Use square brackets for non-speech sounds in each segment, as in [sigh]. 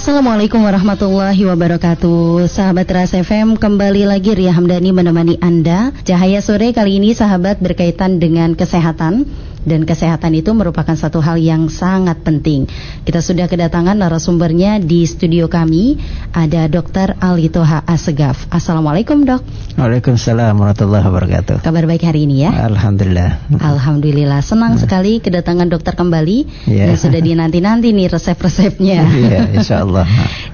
Assalamualaikum warahmatullahi wabarakatuh Sahabat Ras FM kembali lagi Ria Hamdani menemani Anda Cahaya sore kali ini sahabat berkaitan dengan kesehatan dan kesehatan itu merupakan satu hal yang sangat penting. Kita sudah kedatangan narasumbernya di studio kami ada Dr. Ali Toha Asegaf. Assalamualaikum dok. Waalaikumsalam warahmatullahi wabarakatuh. Kabar baik hari ini ya? Alhamdulillah. Alhamdulillah. Senang hmm. sekali kedatangan dokter kembali yeah. dan sudah dinanti-nanti nih resep-resepnya. Iya, insya Allah.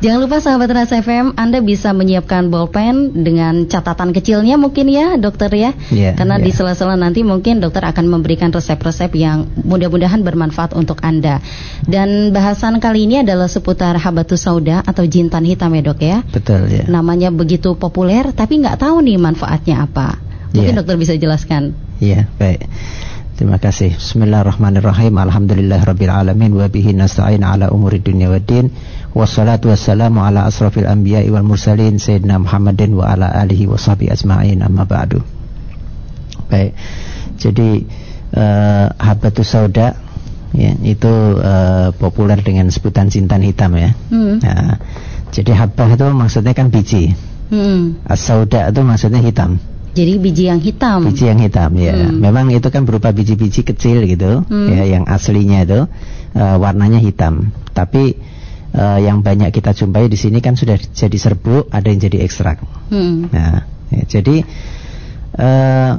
Jangan lupa sahabat Rasa FM, Anda bisa menyiapkan bolpen dengan catatan kecilnya mungkin ya dokter ya. Yeah, Karena yeah. di sela-sela nanti mungkin dokter akan memberikan resep-resep resep yang mudah-mudahan bermanfaat untuk Anda. Dan bahasan kali ini adalah seputar habatus sauda atau jintan hitam ya dok ya. Betul ya. Namanya begitu populer tapi nggak tahu nih manfaatnya apa. Mungkin yeah. dokter bisa jelaskan. Iya, yeah, baik. Terima kasih. Bismillahirrahmanirrahim. Alhamdulillah rabbil alamin wa bihi nasta'in ala umuri dunya waddin. Wassalatu wassalamu ala asrafil anbiya'i wal mursalin sayyidina Muhammadin wa ala alihi wa sahbihi ajma'in amma ba'du. Baik. Jadi uh, habatus sauda ya, itu uh, populer dengan sebutan jintan hitam ya. Hmm. Nah, jadi habah itu maksudnya kan biji. Hmm. As-sauda itu maksudnya hitam. Jadi biji yang hitam. Biji yang hitam ya. Hmm. Memang itu kan berupa biji-biji kecil gitu hmm. ya yang aslinya itu uh, warnanya hitam. Tapi uh, yang banyak kita jumpai di sini kan sudah jadi serbuk, ada yang jadi ekstrak. Hmm. Nah, ya, jadi uh,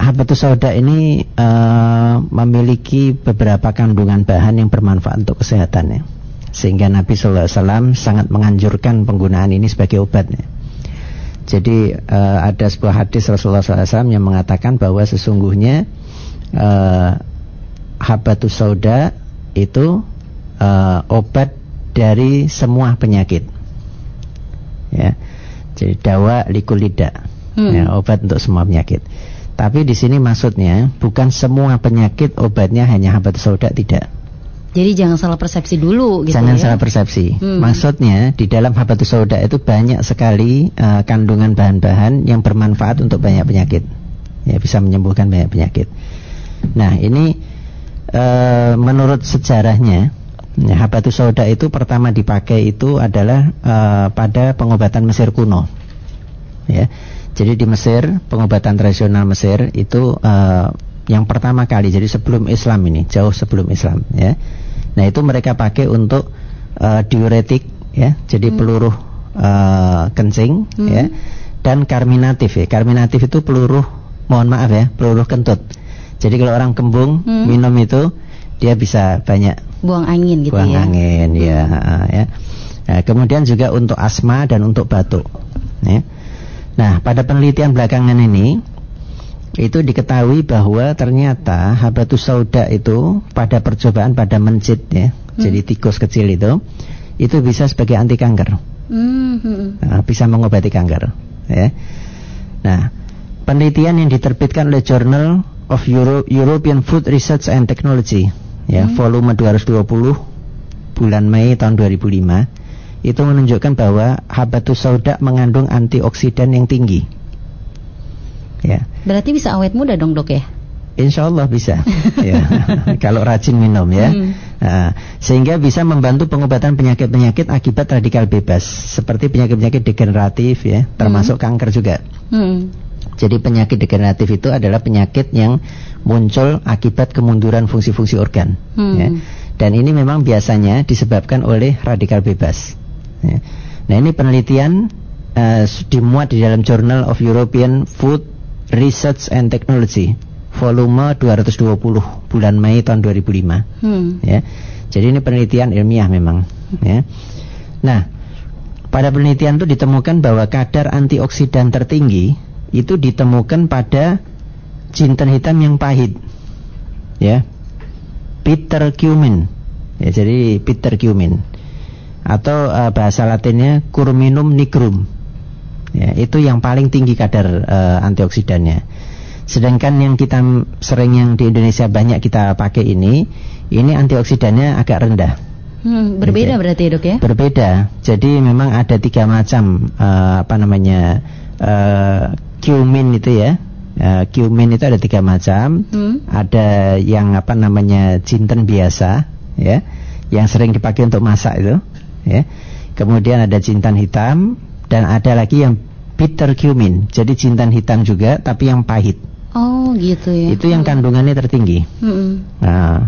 habatus sauda ini uh, memiliki beberapa kandungan bahan yang bermanfaat untuk kesehatan ya. Sehingga Nabi SAW sangat menganjurkan penggunaan ini sebagai obatnya. Jadi uh, ada sebuah hadis Rasulullah SAW yang mengatakan bahwa sesungguhnya uh, habatus sauda itu uh, obat dari semua penyakit. Ya. Jadi dawa likulida. Hmm. Ya, obat untuk semua penyakit. Tapi di sini maksudnya bukan semua penyakit obatnya hanya habat sauda tidak. Jadi jangan salah persepsi dulu gitu Jangan ya? salah persepsi. Hmm. Maksudnya di dalam habat sauda itu banyak sekali uh, kandungan bahan-bahan yang bermanfaat untuk banyak penyakit. Ya bisa menyembuhkan banyak penyakit. Nah, ini uh, menurut sejarahnya ya, habatus sauda itu pertama dipakai itu adalah uh, pada pengobatan Mesir kuno. Ya jadi di Mesir pengobatan tradisional Mesir itu uh, yang pertama kali jadi sebelum Islam ini jauh sebelum Islam ya. Nah itu mereka pakai untuk uh, diuretik ya jadi hmm. peluru uh, kencing hmm. ya dan karminatif ya. Karminatif itu peluru mohon maaf ya peluru kentut. Jadi kalau orang kembung hmm. minum itu dia bisa banyak buang angin gitu buang ya. Buang angin ya, hmm. ya. Nah, kemudian juga untuk asma dan untuk batuk. Ya. Nah, pada penelitian belakangan ini itu diketahui bahwa ternyata habatus sauda itu pada percobaan pada mencit ya, hmm. jadi tikus kecil itu itu bisa sebagai anti kanker. Hmm. Nah, bisa mengobati kanker ya. Nah, penelitian yang diterbitkan oleh Journal of Euro European Food Research and Technology ya, hmm. volume 220 bulan Mei tahun 2005 itu menunjukkan bahwa habatus sauda mengandung antioksidan yang tinggi. Ya. Berarti bisa awet muda dong dok ya? Insya Allah bisa, ya. [laughs] kalau rajin minum ya. Hmm. Nah, sehingga bisa membantu pengobatan penyakit-penyakit akibat radikal bebas, seperti penyakit-penyakit degeneratif ya, termasuk hmm. kanker juga. Hmm. Jadi penyakit degeneratif itu adalah penyakit yang muncul akibat kemunduran fungsi-fungsi organ. Hmm. Ya. Dan ini memang biasanya disebabkan oleh radikal bebas. Ya. Nah ini penelitian uh, dimuat di dalam Journal of European Food Research and Technology volume 220 bulan Mei tahun 2005. Hmm. Ya. Jadi ini penelitian ilmiah memang. Ya. Nah, pada penelitian itu ditemukan bahwa kadar antioksidan tertinggi itu ditemukan pada jintan hitam yang pahit. Ya. Peter cumin. Ya, jadi Peter cumin atau uh, bahasa latinnya Curminum nigrum. Ya, itu yang paling tinggi kadar uh, antioksidannya. Sedangkan yang kita sering yang di Indonesia banyak kita pakai ini, ini antioksidannya agak rendah. Hmm, berbeda berarti ya dok ya? Berbeda. Jadi memang ada tiga macam uh, apa namanya uh, cumin itu ya. Uh, cumin itu ada tiga macam. Hmm. Ada yang apa namanya jinten biasa, ya, yang sering dipakai untuk masak itu ya. Kemudian ada jintan hitam dan ada lagi yang bitter cumin. Jadi jintan hitam juga tapi yang pahit. Oh, gitu ya. Itu yang kandungannya tertinggi. Hmm. Nah,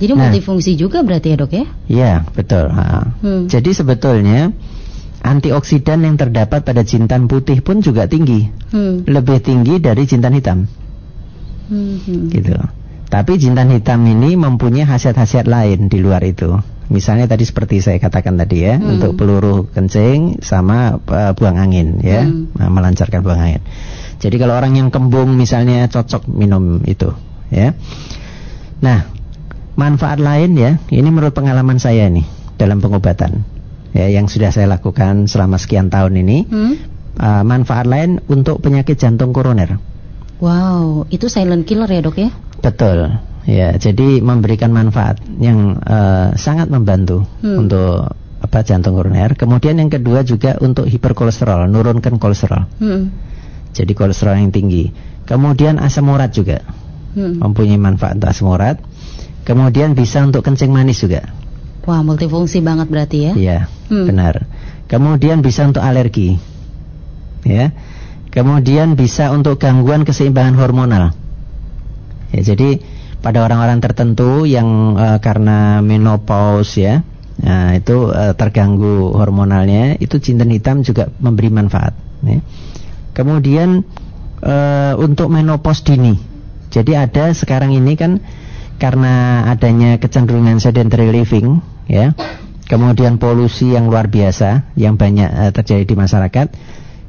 Jadi Nah. multifungsi juga berarti ya, Dok ya? Iya, betul. Ha. Hmm. Jadi sebetulnya antioksidan yang terdapat pada jintan putih pun juga tinggi, Hmm. lebih tinggi dari jintan hitam, Hmm. gitu. Tapi jintan hitam ini mempunyai khasiat-khasiat lain di luar itu. Misalnya tadi seperti saya katakan tadi ya, Hmm. untuk peluru kencing sama eh, buang angin ya, Hmm. Nah, melancarkan buang angin. Jadi kalau orang yang kembung misalnya cocok minum itu, ya. Nah, manfaat lain ya, ini menurut pengalaman saya nih dalam pengobatan ya yang sudah saya lakukan selama sekian tahun ini, Hmm. uh, manfaat lain untuk penyakit jantung koroner. Wow, itu silent killer ya, Dok ya? Betul. Ya, jadi memberikan manfaat yang uh, sangat membantu Hmm. untuk apa jantung koroner. Kemudian yang kedua juga untuk hiperkolesterol, nurunkan kolesterol. Hmm. Jadi kolesterol yang tinggi. Kemudian asam urat juga Hmm. mempunyai manfaat untuk asam urat. Kemudian bisa untuk kencing manis juga. Wah, multifungsi banget berarti ya? Iya, Hmm. benar. Kemudian bisa untuk alergi. Ya. Kemudian bisa untuk gangguan keseimbangan hormonal. Ya, jadi pada orang-orang tertentu yang eh, karena menopause ya, nah, itu eh, terganggu hormonalnya, itu jinten hitam juga memberi manfaat. ya. Kemudian eh, untuk menopause dini. Jadi ada sekarang ini kan karena adanya kecenderungan sedentary living, ya, kemudian polusi yang luar biasa yang banyak eh, terjadi di masyarakat,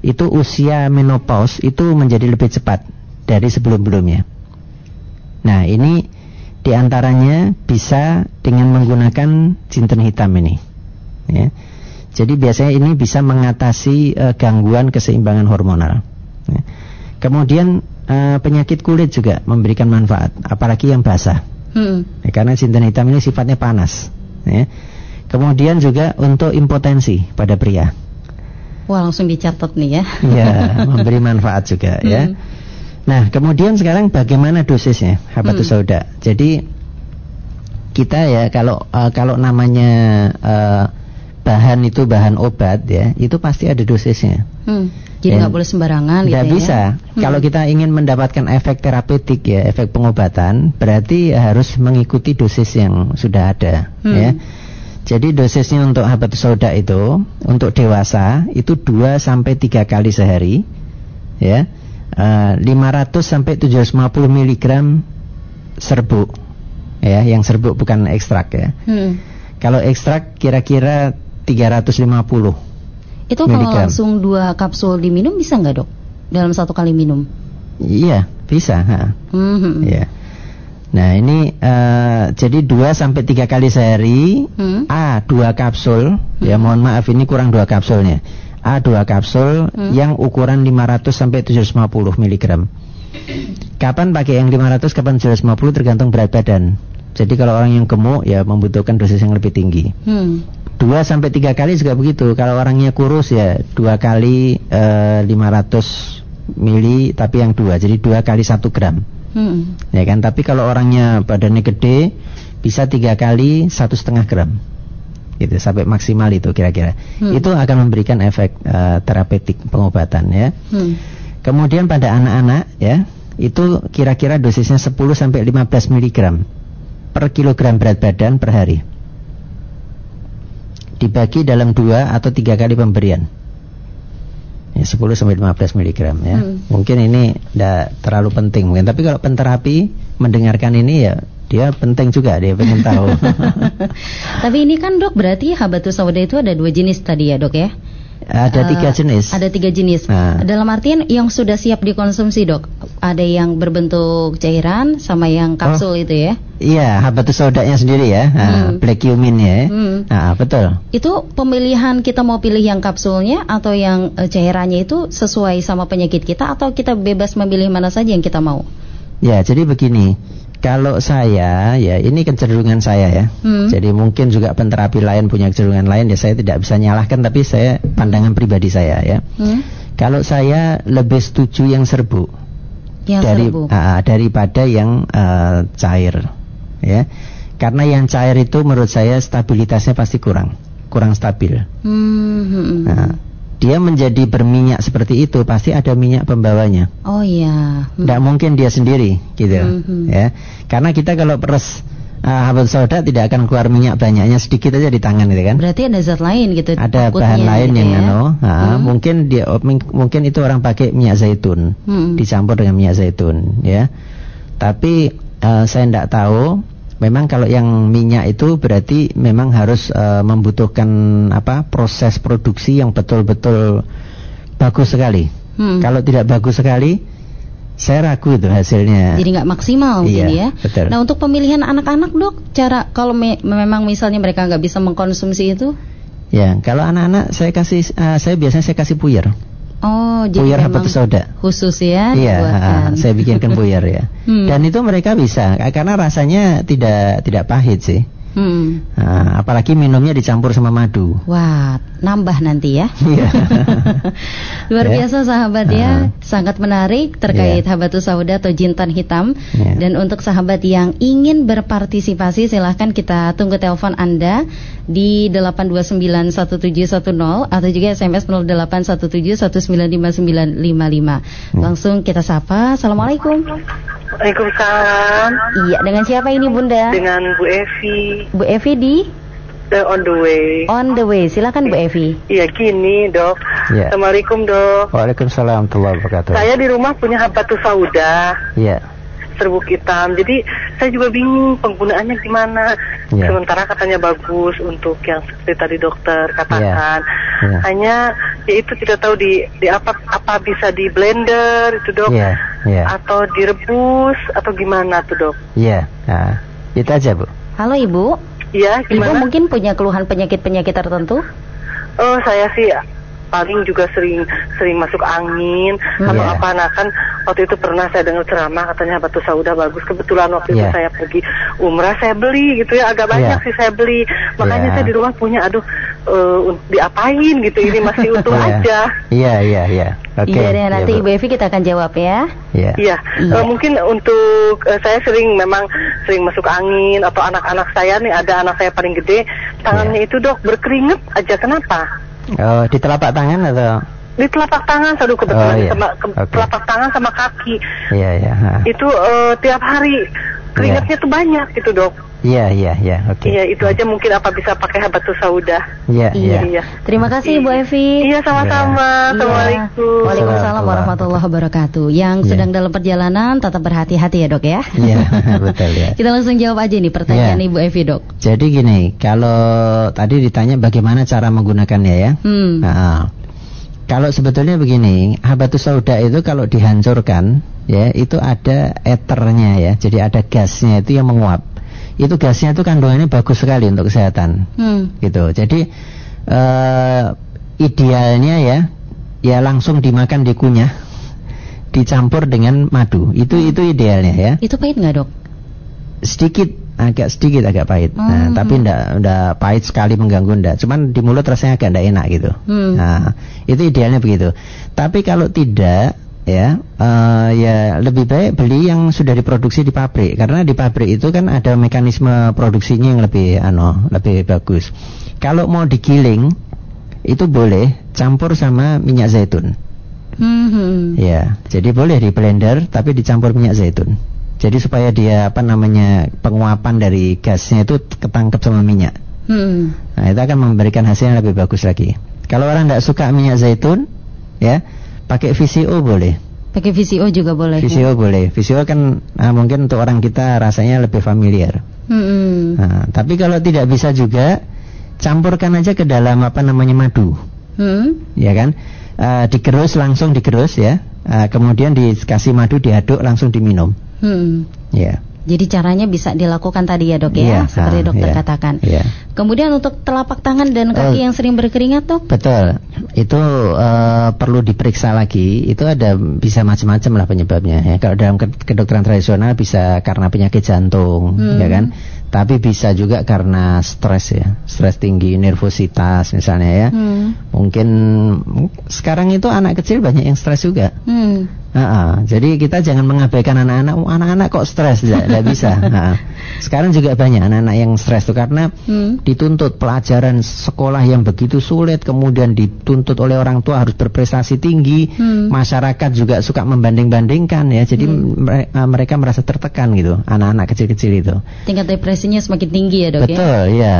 itu usia menopause itu menjadi lebih cepat dari sebelum-sebelumnya. Nah ini di antaranya bisa dengan menggunakan jinten hitam ini. Ya. Jadi biasanya ini bisa mengatasi eh, gangguan keseimbangan hormonal. Ya. Kemudian eh, penyakit kulit juga memberikan manfaat, apalagi yang basah. Hmm. Ya, karena jinten hitam ini sifatnya panas. Ya. Kemudian juga untuk impotensi pada pria. Wah, langsung dicatat nih ya. Ya, [laughs] memberi manfaat juga ya. Hmm. Nah, kemudian sekarang bagaimana dosisnya habatus Hmm. sauda? Jadi kita ya kalau eh, kalau namanya eh, bahan itu bahan obat ya, itu pasti ada dosisnya. Hmm. Jadi nggak boleh sembarangan gitu ya? bisa. Hmm. Kalau kita ingin mendapatkan efek terapeutik ya, efek pengobatan, berarti harus mengikuti dosis yang sudah ada. Hmm. Ya. Jadi dosisnya untuk habatus sauda itu untuk dewasa itu 2 sampai 3 kali sehari. Ya. Eh, 500 sampai 750 mg serbuk. Ya, yang serbuk bukan ekstrak ya. Hmm. Kalau ekstrak kira-kira 350. Itu kalau Miligram. langsung dua kapsul diminum bisa nggak dok? Dalam satu kali minum? Iya, bisa, ha. Hmm. Ya. Nah, ini eh, jadi 2 sampai 3 kali sehari. Hmm. A 2 kapsul. Ya, mohon maaf ini kurang 2 kapsulnya. A 2 kapsul Hmm. yang ukuran 500 sampai 750 mg. Kapan pakai yang 500, kapan 750 tergantung berat badan. Jadi kalau orang yang gemuk ya membutuhkan dosis yang lebih tinggi. Hmm. 2 sampai 3 kali juga begitu. Kalau orangnya kurus ya 2 kali eh, 500 mili tapi yang 2. Jadi 2 kali 1 gram. Hmm. Ya kan? Tapi kalau orangnya badannya gede bisa 3 kali satu setengah gram. Gitu sampai maksimal itu kira-kira. Hmm. Itu akan memberikan efek eh, terapeutik pengobatan ya. Hmm. Kemudian pada anak-anak ya, itu kira-kira dosisnya 10 sampai 15 mg per kilogram berat badan per hari. Dibagi dalam dua atau tiga kali pemberian. Ya, 10 sampai 15 mg ya. Hmm. Mungkin ini tidak terlalu penting mungkin, tapi kalau penterapi mendengarkan ini ya dia penting juga dia pengen tahu. [laughs] Tapi ini kan dok berarti habatus sauda itu ada dua jenis tadi ya dok ya? Ada tiga Eh, jenis. Ada tiga jenis. Nah. Dalam artian yang sudah siap dikonsumsi dok, ada yang berbentuk cairan sama yang kapsul itu ya? Iya, habatus saudanya sendiri ya, nah, Hmm. black cumin ya. Hmm. Nah, betul. Itu pemilihan kita mau pilih yang kapsulnya atau yang eh, cairannya itu sesuai sama penyakit kita atau kita bebas memilih mana saja yang kita mau? Ya, jadi begini. Kalau saya, ya ini kecenderungan saya ya. Hmm. Jadi mungkin juga penterapi lain punya kecenderungan lain, ya saya tidak bisa nyalahkan, tapi saya pandangan pribadi saya ya. Hmm? Kalau saya lebih setuju yang serbuk Yang dari ah, daripada yang ah, cair, ya. Karena yang cair itu menurut saya stabilitasnya pasti kurang. kurang stabil. Hmm, hmm, hmm. Nah, dia menjadi berminyak seperti itu pasti ada minyak pembawanya. Oh iya. Hmm. Tidak mungkin dia sendiri, gitu, Hmm. ya. Karena kita kalau peres uh, habat soda tidak akan keluar minyak banyaknya sedikit aja di tangan, gitu kan? Berarti ada zat lain gitu. Ada bahan lain gitu yang ya. anu, ah, Hmm. mungkin dia oh, mungkin itu orang pakai minyak zaitun, Hmm. dicampur dengan minyak zaitun, ya. Tapi uh, saya tidak tahu. Memang kalau yang minyak itu berarti memang harus uh, membutuhkan apa proses produksi yang betul-betul bagus sekali. Hmm. Kalau tidak bagus sekali, saya ragu itu hasilnya. Jadi nggak maksimal mungkin Iya, ya. betul. Nah untuk pemilihan anak-anak dok, cara kalau me- memang misalnya mereka nggak bisa mengkonsumsi itu, Ya, kalau anak-anak saya kasih, uh, saya biasanya saya kasih puyer, oh jadi puyer habatus soda. khusus ya Iya, dibuatkan. ah, saya bikinkan puyer ya. [laughs] Hmm. Dan itu mereka bisa karena rasanya tidak tidak pahit sih. Hmm. Ah, apalagi minumnya dicampur sama madu. Wah, nambah nanti ya. Iya. [laughs] Luar Ya. biasa sahabat ya, Ah. sangat menarik terkait Ya. habatus sauda atau jintan hitam. Ya. Dan untuk sahabat yang ingin berpartisipasi silahkan kita tunggu telepon Anda di 8291710 atau juga SMS 0817195955. Hmm. Langsung kita sapa. Assalamualaikum. Waalaikumsalam Iya, dengan siapa ini Bunda? dengan Bu Evi Bu Evi di The on the way. on the way. Silakan Bu Evi. Iya gini dok. Iya. Assalamualaikum dok. Waalaikumsalam warahmatullahi wabarakatuh. Saya di rumah punya habatus sauda Iya. Serbuk hitam. Jadi saya juga bingung penggunaannya gimana. Iya. Sementara katanya bagus untuk yang seperti tadi dokter katakan. Iya. Hanya ya itu tidak tahu di di apa apa bisa di blender itu dok. Iya, iya. Atau direbus atau gimana tuh dok? Iya. Nah, itu aja, Bu. Halo Ibu. Iya Ibu mungkin punya keluhan penyakit-penyakit tertentu? Oh saya sih paling juga sering sering masuk angin Hmm. atau Iya. apa nah kan waktu itu pernah saya dengar ceramah katanya batu sauda bagus kebetulan waktu itu Iya. saya pergi umrah saya beli gitu ya agak banyak Iya. sih saya beli makanya Iya. saya di rumah punya aduh un- diapain gitu ini masih utuh [laughs] Iya. aja Iya, iya, iya. Oke. Iya deh, nanti Iya, Bu. Ibu Evi kita akan jawab ya. Iya. Iya, Iya. Eh, mungkin untuk eh, saya sering memang sering masuk angin atau anak-anak saya nih ada anak saya paling gede tangannya Iya. itu dok berkeringat aja kenapa? Oh, di telapak tangan atau? Di telapak tangan, aduh Oh, kebetulan iya. sama ke- Oke. telapak tangan sama kaki. Iya, iya. ha. Itu eh, tiap hari keringatnya tuh banyak gitu dok. Iya, iya, iya. Oke. Iya itu aja mungkin apa bisa pakai habatus sauda. Iya, iya. Iya. Terima kasih Bu Evi. Iya sama-sama. Assalamualaikum. Waalaikumsalam warahmatullahi wabarakatuh. Yang Iya. sedang dalam perjalanan tetap berhati-hati ya dok ya. Iya, [laughs] betul ya. Kita langsung jawab aja nih pertanyaan Iya. Ibu Evi dok. Jadi gini, kalau tadi ditanya bagaimana cara menggunakannya ya. Hmm. Nah, kalau sebetulnya begini, habatus sauda itu kalau dihancurkan ya, itu ada eternya ya. Jadi ada gasnya itu yang menguap. Itu gasnya itu kandungannya bagus sekali untuk kesehatan. Hmm. Gitu. Jadi eh idealnya ya ya langsung dimakan dikunyah dicampur dengan madu. Itu Hmm. itu idealnya ya Itu pahit nggak dok? sedikit agak sedikit agak pahit. Nah, Hmm. tapi ndak ndak pahit sekali mengganggu ndak. Cuman di mulut rasanya agak ndak enak gitu. Hmm. Nah, itu idealnya begitu. Tapi kalau tidak ya eh, ya lebih baik beli yang sudah diproduksi di pabrik karena di pabrik itu kan ada mekanisme produksinya yang lebih ano lebih bagus. Kalau mau digiling itu boleh campur sama minyak zaitun. Hmm, hmm. Ya, jadi boleh di blender tapi dicampur minyak zaitun. Jadi supaya dia apa namanya penguapan dari gasnya itu ketangkep sama minyak. Hmm. Nah, itu akan memberikan hasil yang lebih bagus lagi. Kalau orang tidak suka minyak zaitun, ya pakai VCO boleh. Pakai VCO juga boleh. ya? VCO boleh. VCO kan ah, mungkin untuk orang kita rasanya lebih familiar. Hmm. Nah, tapi kalau tidak bisa juga campurkan aja ke dalam apa namanya madu, Hmm. ya kan? Ah, digerus langsung digerus ya. Ah, kemudian dikasih madu diaduk langsung diminum. Hmm. Ya. Jadi caranya bisa dilakukan tadi ya dok Iya, ya, seperti ah, dokter iya, katakan. iya. Kemudian untuk telapak tangan dan kaki Oh. yang sering berkeringat dok, Betul, itu eh, perlu diperiksa lagi. Itu ada bisa macam-macam lah penyebabnya. Ya. Kalau dalam ke- kedokteran tradisional bisa karena penyakit jantung, Hmm. ya kan. Tapi bisa juga karena stres ya, stres tinggi, nervositas misalnya ya. Hmm. Mungkin sekarang itu anak kecil banyak yang stres juga. Hmm. Ha-ha. Jadi kita jangan mengabaikan anak-anak. Oh, anak-anak kok stres? Tidak, [laughs] bisa. Ha. Sekarang juga banyak anak-anak yang stres tuh karena Hmm. dituntut pelajaran sekolah yang begitu sulit, kemudian dituntut oleh orang tua harus berprestasi tinggi. Hmm. Masyarakat juga suka membanding-bandingkan ya. Jadi eh, mereka merasa tertekan gitu. Anak-anak kecil-kecil itu. Tingkat depresinya semakin tinggi ya dok ya. Betul, ya.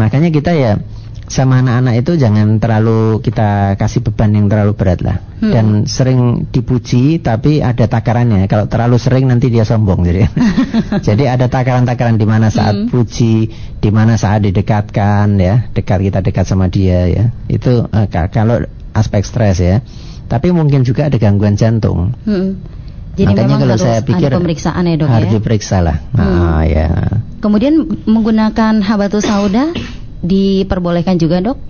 Makanya kita ya sama anak-anak itu jangan terlalu kita kasih beban yang terlalu berat lah. Hmm. Dan sering dipuji tapi ada takarannya. Kalau terlalu sering nanti dia sombong jadi. [laughs] jadi ada takaran-takaran di mana saat Hmm. puji, di mana saat didekatkan ya, dekat kita dekat sama dia ya. Itu eh, ka- kalau aspek stres ya. Tapi mungkin juga ada gangguan jantung. Hmm. Jadi Makanya memang kalau harus saya pikir ada pemeriksaan ya dok harus ya. diperiksa lah. Hmm. Ah, ya. Kemudian menggunakan habatus sauda diperbolehkan juga dok.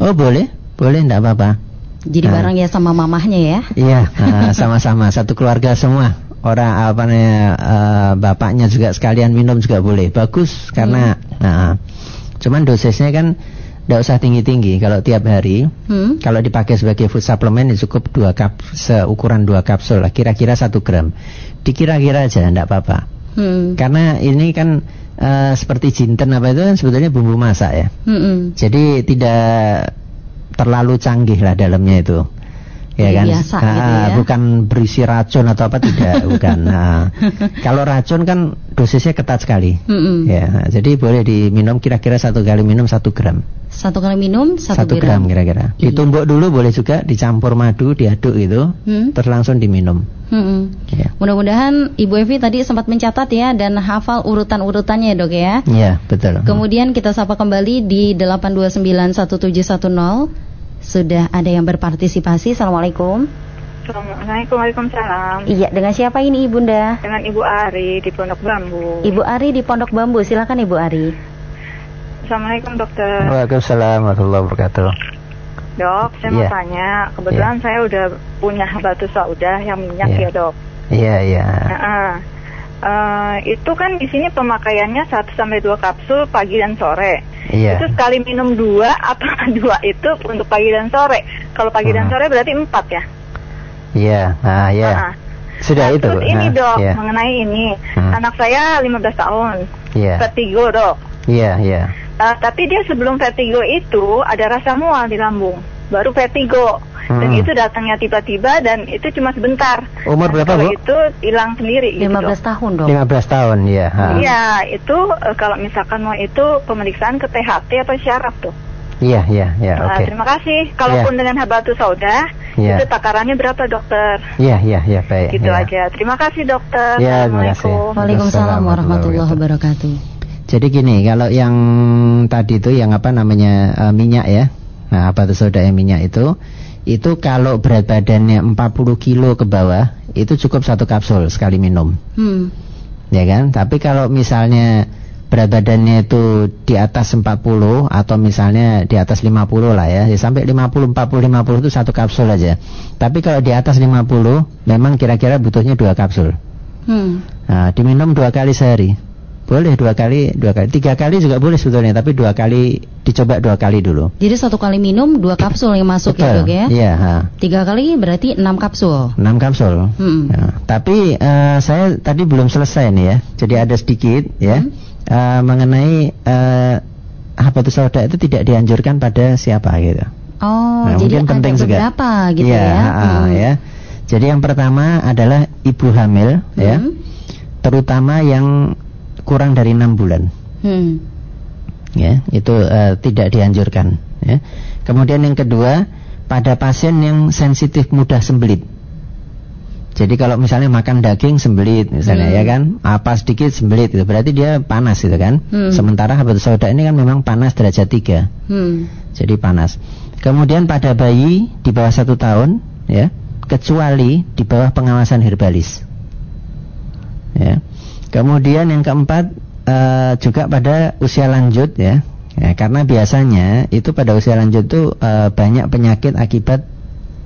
Oh boleh, boleh enggak apa-apa. Jadi Ah. bareng ya sama mamahnya ya. Iya, ah, sama-sama [laughs] satu keluarga semua. Orang apa namanya eh, bapaknya juga sekalian minum juga boleh. Bagus karena nah, cuman dosisnya kan tidak usah tinggi-tinggi. Kalau tiap hari, Hmm. kalau dipakai sebagai food supplement ya cukup dua kap seukuran dua kapsul lah, kira-kira satu gram. Dikira-kira aja, tidak apa-apa. Hmm. Karena ini kan eh, seperti jinten apa itu kan sebetulnya bumbu masak ya. Hmm-hmm. Jadi tidak terlalu canggih lah dalamnya itu. Ya kan? biasa Ah, gitu ya. Bukan berisi racun atau apa tidak, [laughs] bukan. Nah, kalau racun kan dosisnya ketat sekali. Hmm-hmm. Ya, jadi boleh diminum kira-kira satu kali minum satu gram, Satu kali minum satu, satu gram kira-kira. Iya. Ditumbuk dulu boleh juga, dicampur madu, diaduk gitu, Hmm. terus langsung diminum. Hmm. Ya, Mudah-mudahan Ibu Evi tadi sempat mencatat ya dan hafal urutan-urutannya ya dok ya. ya betul. Kemudian kita sapa kembali di 8291710 Sudah ada yang berpartisipasi Assalamualaikum Assalamualaikum Waalaikumsalam Iya dengan siapa ini Ibunda? Dengan Ibu Ari di Pondok Bambu Ibu Ari di Pondok Bambu Silakan Ibu Ari Assalamualaikum dokter Waalaikumsalam warahmatullahi wabarakatuh. Dok, saya mau Iya. tanya Kebetulan saya udah punya batu sauda yang minyak Iya. ya dok Iya, iya. Nah, eh, Itu kan di sini pemakaiannya 1 sampai 2 kapsul pagi dan sore Iya. Itu sekali minum dua apa [laughs] dua itu untuk pagi dan sore Kalau pagi dan Hmm. sore berarti empat ya Iya, ah, iya. Nah, Sudah nah, itu. Terus ini Nah, dok Iya. mengenai ini Hmm. Anak saya 15 tahun Iya. Vertigo dok Iya, iya. Uh, tapi dia sebelum vertigo itu ada rasa mual di lambung, baru vertigo. Dan Hmm. itu datangnya tiba-tiba dan itu cuma sebentar. Umur Dan berapa, Bu? itu hilang sendiri gitu. 15 tahun dok 15 tahun, iya. ha. Iya, itu uh, kalau misalkan mau itu pemeriksaan ke THT apa syaraf tuh. Iya, iya, iya, Uh, oke. terima kasih. Kalaupun dengan habatus sauda, Iya. itu takarannya berapa dokter? Iya, iya, iya, baik. Gitu iya. aja. Terima kasih dokter. Iya, terima kasih. Assalamualaikum. Waalaikumsalam warahmatullahi wabarakatuh Jadi gini, kalau yang tadi itu yang apa namanya eh, minyak ya. Nah, apa itu soda yang minyak itu itu kalau berat badannya 40 kilo ke bawah itu cukup satu kapsul sekali minum. hmm. ya kan? Tapi kalau misalnya berat badannya itu di atas 40 atau misalnya di atas 50 lah ya, ya sampai 50 40 50 itu satu kapsul aja. Tapi kalau di atas 50 memang kira-kira butuhnya dua kapsul. Hmm. Nah, diminum dua kali sehari. Boleh dua kali, dua kali, tiga kali juga boleh sebetulnya, tapi dua kali dicoba dua kali dulu. Jadi satu kali minum dua kapsul yang masuk ya dok ya Iya, ha. Tiga kali berarti enam kapsul enam kapsul. Hmm. Ya, tapi eh, saya tadi belum selesai nih ya. Jadi ada sedikit ya Hmm. eh, mengenai eh, habatus sauda itu tidak dianjurkan pada siapa gitu. Oh Nah, jadi mungkin ada penting juga. beberapa gitu Iya, ya ha, Hmm. ya. Jadi yang pertama adalah ibu hamil ya, Hmm. terutama yang kurang dari enam bulan. Hmm. ya itu eh, tidak dianjurkan ya. Kemudian yang kedua pada pasien yang sensitif mudah sembelit. Jadi kalau misalnya makan daging sembelit misalnya Hmm. ya kan, apa sedikit sembelit itu berarti dia panas gitu kan. Hmm. Sementara habatus sauda ini kan memang panas derajat 3. Hmm. Jadi panas. Kemudian pada bayi di bawah satu tahun ya, kecuali di bawah pengawasan herbalis. Ya. Kemudian yang keempat eh, juga pada usia lanjut ya. Ya, karena biasanya itu pada usia lanjut itu eh, banyak penyakit akibat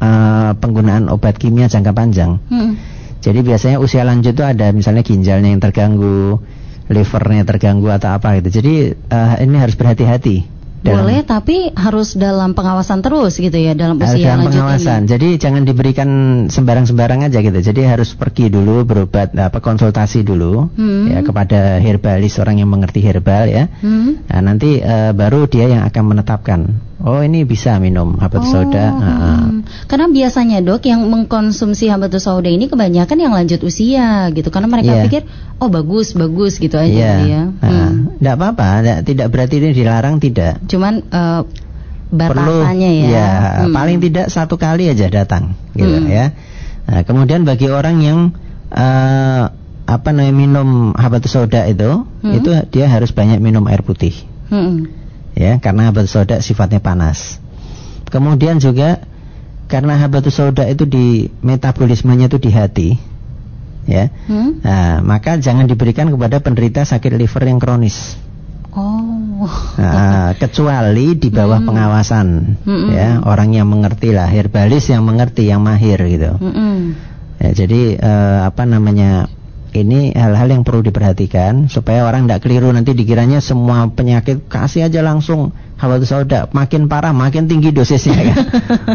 eh, penggunaan obat kimia jangka panjang. Hmm. Jadi biasanya usia lanjut itu ada misalnya ginjalnya yang terganggu, livernya terganggu atau apa gitu. Jadi uh, ini harus berhati-hati. Dalam- Boleh tapi harus dalam pengawasan terus gitu ya dalam harus usia dalam lanjut pengawasan. ini. Jadi jangan diberikan sembarang-sembarang aja gitu. Jadi harus pergi dulu berobat apa konsultasi dulu Hmm. ya kepada herbalis orang yang mengerti herbal ya. Hmm? Nah, nanti eh, baru dia yang akan menetapkan. Oh, ini bisa minum habatus sauda. Oh, ah. hmm. Karena biasanya dok yang mengkonsumsi habatus sauda ini kebanyakan yang lanjut usia gitu. Karena mereka Iya. pikir oh bagus bagus gitu aja Iya. gitu ya. Hmm. Tidak apa-apa, tidak- tidak berarti ini dilarang tidak. Cuman Perlu batasannya ya. ya, Hmm. paling tidak satu kali aja datang gitu Hmm. ya. Nah, kemudian bagi orang yang eh, apa namanya minum habatus sauda itu, Hmm. itu dia harus banyak minum air putih. Hmm. Ya karena habatus sauda sifatnya panas. Kemudian juga karena habatus sauda itu di metabolismenya itu di hati, ya. Hmm? Nah, maka jangan diberikan kepada penderita sakit liver yang kronis. Oh. Nah, kecuali di bawah Hmm. pengawasan, Hmm. ya orang yang mengerti lah, herbalis yang mengerti, yang mahir gitu. Mm-mm. Ya, jadi eh, apa namanya? Ini hal-hal yang perlu diperhatikan supaya orang tidak keliru nanti dikiranya semua penyakit kasih aja langsung habatus sauda makin parah makin tinggi dosisnya kan.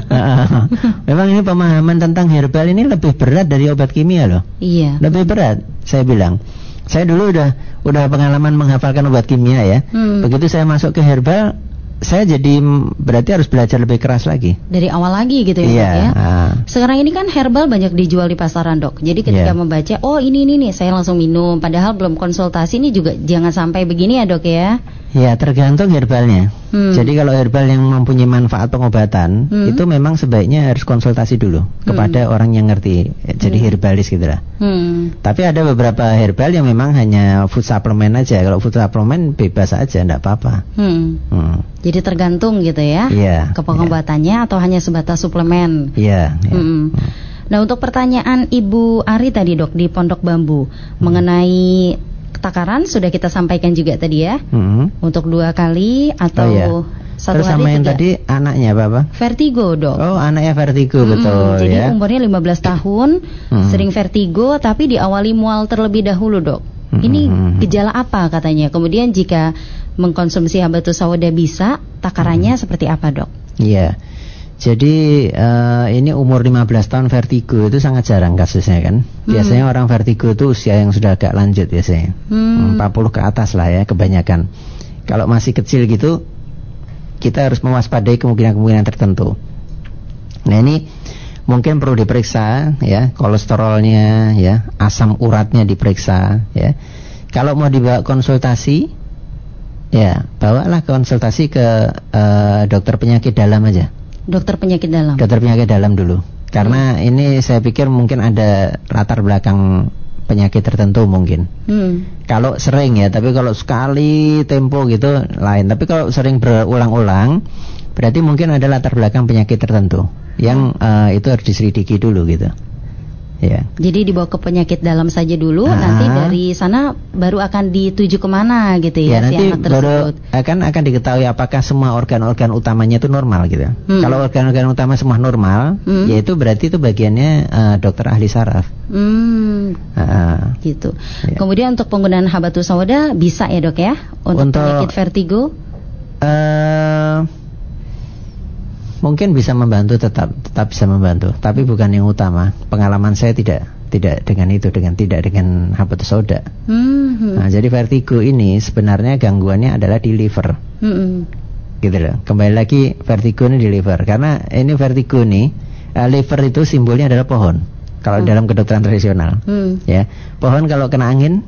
[laughs] [laughs] Memang ini pemahaman tentang herbal ini lebih berat dari obat kimia loh. Iya. Lebih berat saya bilang. Saya dulu udah udah pengalaman menghafalkan obat kimia ya. Hmm. Begitu saya masuk ke herbal saya jadi berarti harus belajar lebih keras lagi. Dari awal lagi gitu ya. Dok, ya. ah. Sekarang ini kan herbal banyak dijual di pasaran dok. Jadi ketika Iya. membaca, oh ini ini nih, saya langsung minum. Padahal belum konsultasi ini juga jangan sampai begini ya dok ya. Ya tergantung herbalnya. Hmm. Jadi kalau herbal yang mempunyai manfaat pengobatan Hmm. itu memang sebaiknya harus konsultasi dulu kepada orang yang ngerti. Eh, Jadi Hmm. herbalis gitu lah. Hmm. Tapi ada beberapa herbal yang memang hanya food supplement aja. Kalau food supplement bebas aja, enggak apa-apa. Hmm. Hmm. Jadi tergantung gitu ya. Iya, Ke pengobatannya atau hanya sebatas suplemen. Iya. iya. Hmm. Nah untuk pertanyaan Ibu Ari tadi dok di Pondok Bambu mengenai takaran sudah kita sampaikan juga tadi ya. Hmm. Untuk dua kali atau Oh, iya. satu Terus hari sama yang tiga. tadi anaknya apa apa? Vertigo dok. Oh anaknya vertigo Mm-mm, betul Jadi ya. umurnya 15 tahun, Hmm. sering vertigo tapi diawali mual terlebih dahulu, Dok. Hmm, Ini hmm, hmm. gejala apa katanya? Kemudian jika mengkonsumsi habatus sauda bisa, takarannya Hmm. seperti apa, Dok? Iya. Jadi eh, ini umur 15 tahun vertigo itu sangat jarang kasusnya kan. Biasanya orang vertigo itu usia yang sudah agak lanjut biasanya. Hmm. 40 ke atas lah ya kebanyakan. Kalau masih kecil gitu kita harus mewaspadai kemungkinan-kemungkinan tertentu. Nah ini mungkin perlu diperiksa ya kolesterolnya ya asam uratnya diperiksa ya. Kalau mau dibawa konsultasi ya bawalah konsultasi ke eh, dokter penyakit dalam aja. Dokter penyakit dalam. Dokter penyakit dalam dulu. Karena ini saya pikir mungkin ada latar belakang penyakit tertentu mungkin. Hmm. Kalau sering ya, tapi kalau sekali tempo gitu lain. Tapi kalau sering berulang-ulang, berarti mungkin ada latar belakang penyakit tertentu yang eh, itu harus diselidiki dulu gitu. Ya. Jadi dibawa ke penyakit dalam saja dulu, Ah. nanti dari sana baru akan dituju ke mana gitu Ya, ya, si nanti anak baru tersebut. akan akan diketahui apakah semua organ-organ utamanya itu normal gitu. Hmm. Kalau organ-organ utama semua normal, Hmm. ya itu berarti itu bagiannya eh, dokter ahli saraf. Hmm, Ah. gitu. Ya. Kemudian untuk penggunaan habatus sauda bisa ya dok ya untuk, Untuk- penyakit vertigo. eh mungkin bisa membantu tetap tetap bisa membantu, tapi bukan yang utama. Pengalaman saya tidak tidak dengan itu dengan tidak dengan habatus sauda. Hmm, hmm, Nah, jadi vertigo ini sebenarnya gangguannya adalah di liver. hmm, hmm. gitu loh. Kembali lagi vertigo ini di liver karena ini vertigo nih eh, liver itu simbolnya adalah pohon. Kalau Hmm. dalam kedokteran tradisional, Hmm. ya pohon kalau kena angin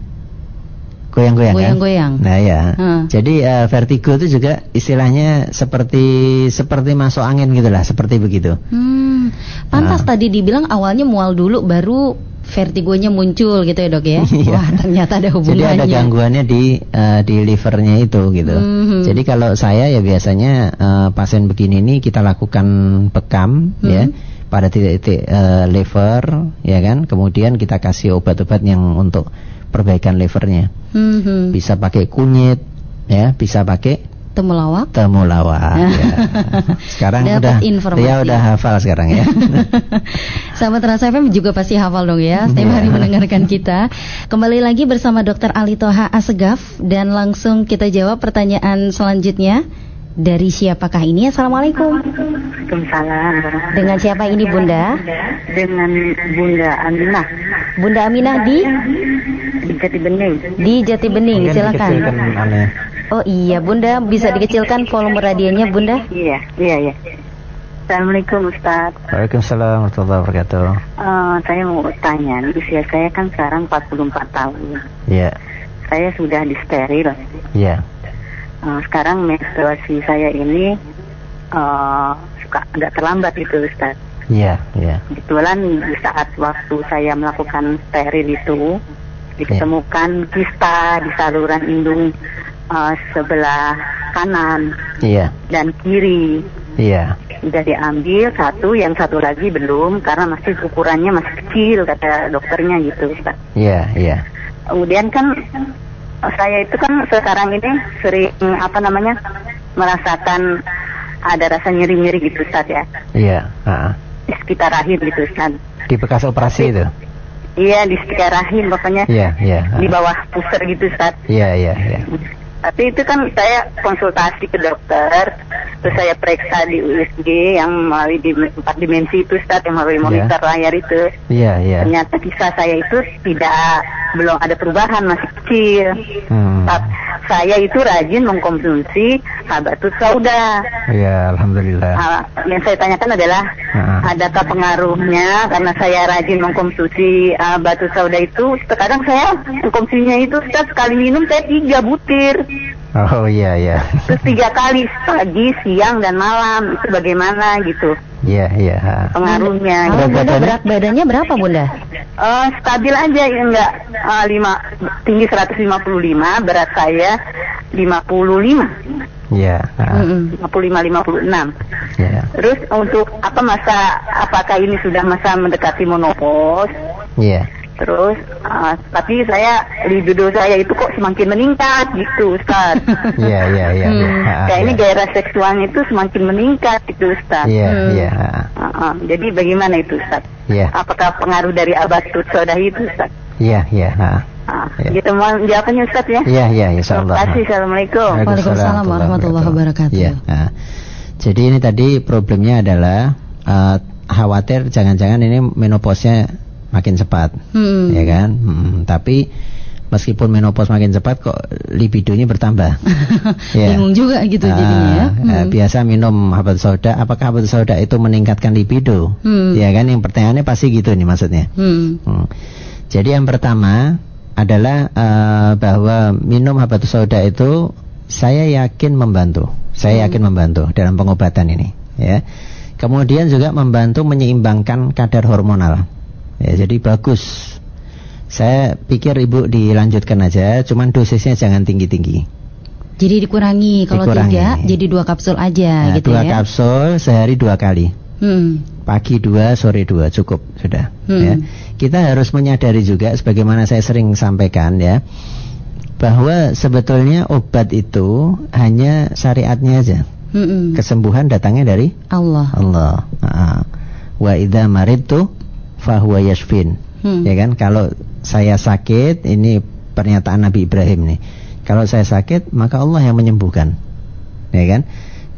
goyang-goyang kan? Goyang-goyang. Nah ya, Hmm. jadi eh, vertigo itu juga istilahnya seperti seperti masuk angin gitulah, seperti begitu. Hmm, pantas Nah. tadi dibilang awalnya mual dulu baru vertigonya muncul gitu ya dok ya. [laughs] Iya. Wah ternyata ada Jadi hubungannya. ada gangguannya di eh, di livernya itu gitu. Mhm. Jadi kalau saya ya biasanya eh, pasien begini ini kita lakukan bekam Mhm. ya pada titik-titik eh, liver ya kan. Kemudian kita kasih obat-obat yang untuk perbaikan livernya. Mhm. Bisa pakai kunyit ya, bisa pakai Temulawak. Temulawak. ya. [laughs] Sekarang Dapat udah informasi. dia udah hafal sekarang ya. [laughs] Sahabat Rasa FM juga pasti hafal dong ya Setiap Iya. hari mendengarkan kita Kembali lagi bersama Dr. Ali Toha Asegaf Dan langsung kita jawab pertanyaan selanjutnya Dari siapakah ini? Assalamualaikum Waalaikumsalam. Dengan siapa ini Bunda? Dengan Bunda Aminah Bunda Aminah di di Jati Bening. di Jati Bening, silakan. Oh iya, Bunda bisa dikecilkan volume radionya, Bunda? Iya, iya, iya. Assalamualaikum Ustaz. Waalaikumsalam warahmatullahi wabarakatuh. Eh, saya mau tanya, usia saya kan sekarang 44 tahun. Iya, Saya sudah disteril. iya. Eh, sekarang menstruasi saya ini eh, suka agak terlambat gitu Ustaz. Iya, iya. Kebetulan di saat waktu saya melakukan steril itu ditemukan kista di saluran indung eh, sebelah kanan Iya, dan kiri. iya. Sudah diambil satu, yang satu lagi belum karena masih ukurannya masih kecil kata dokternya gitu. Ustaz. Iya, iya. Kemudian kan saya itu kan sekarang ini sering apa namanya merasakan ada rasa nyeri-nyeri gitu Ustaz ya Iya, ah. di sekitar rahim gitu Ustaz. Di bekas operasi itu. Iya di sekitar rahim pokoknya Iya, iya. ah. di bawah pusar gitu Ustaz. Iya, iya, iya. Tapi itu kan saya konsultasi ke dokter, terus saya periksa di USG yang melalui di empat dimensi itu Ustaz, yang melalui monitor layar itu. Iya, iya. Ternyata kisah saya itu tidak belum ada perubahan masih kecil. Hmm. Saya itu rajin mengkonsumsi habatus sauda. Iya, alhamdulillah. Ah, yang saya tanyakan adalah Ah. adakah pengaruhnya karena saya rajin mengkonsumsi uh, batu sauda itu terkadang saya mengkonsumsinya itu setiap sekali minum saya tiga butir Oh iya, iya. terus tiga kali pagi siang dan malam itu bagaimana gitu Iya, iya. pengaruhnya Kalau Berat Bunda badannya? berat badannya berapa, Bunda? Eh, stabil aja ya enggak Eh, lima tinggi 155 berat saya 55 Iya. ah. Mm-mm. 55 56 Iya. Terus untuk apa masa apakah ini sudah masa mendekati menopause? Iya. Terus uh, tapi saya libido saya itu kok semakin meningkat gitu Ustaz. [laughs] Iya, iya, iya. Hmm. iya. Ah, Kayak ini iya. gairah seksualnya itu semakin meningkat gitu Ustaz. Iya, Hmm. iya. ah. Uh, uh, jadi bagaimana itu Ustaz? Iya. Apakah pengaruh dari abatut soda itu Ustaz? Iya, iya. ah. Uh, Iya. Gitu mohon jawabannya Ustaz ya. Iya, iya, insyaallah. Terima kasih. Assalamualaikum. Waalaikumsalam warahmatullahi wabarakatuh. Iya. nah. Jadi ini tadi problemnya adalah eh, khawatir jangan-jangan ini menopause-nya makin cepat, Hmm. ya kan? Hmm, tapi meskipun menopause makin cepat kok libidonya bertambah. [laughs] Ya. Bingung juga gitu jadinya ya. Eh, Hmm. biasa minum habat soda, apakah habat soda itu meningkatkan libido? Hmm. Ya kan? Yang pertanyaannya pasti gitu nih maksudnya. Hmm. Hmm. Jadi yang pertama adalah eh, bahwa minum habatus sauda itu saya yakin membantu. Saya yakin membantu dalam pengobatan ini, ya. Kemudian juga membantu menyeimbangkan kadar hormonal. Ya, jadi bagus. Saya pikir ibu dilanjutkan aja, cuman dosisnya jangan tinggi-tinggi. Jadi dikurangi kalau Dikurangi. tiga jadi dua kapsul aja Nah, gitu dua ya. kapsul sehari dua kali. Hmm. pagi dua, sore dua cukup sudah. Hmm. Ya. Kita harus menyadari juga, sebagaimana saya sering sampaikan ya, bahwa sebetulnya obat itu hanya syariatnya aja. Hmm. Kesembuhan datangnya dari Allah. Allah. Ah. Wa idza maridtu fahuwa yashfin. Hmm. Ya kan? Kalau saya sakit, ini pernyataan Nabi Ibrahim nih. Kalau saya sakit, maka Allah yang menyembuhkan. Ya kan?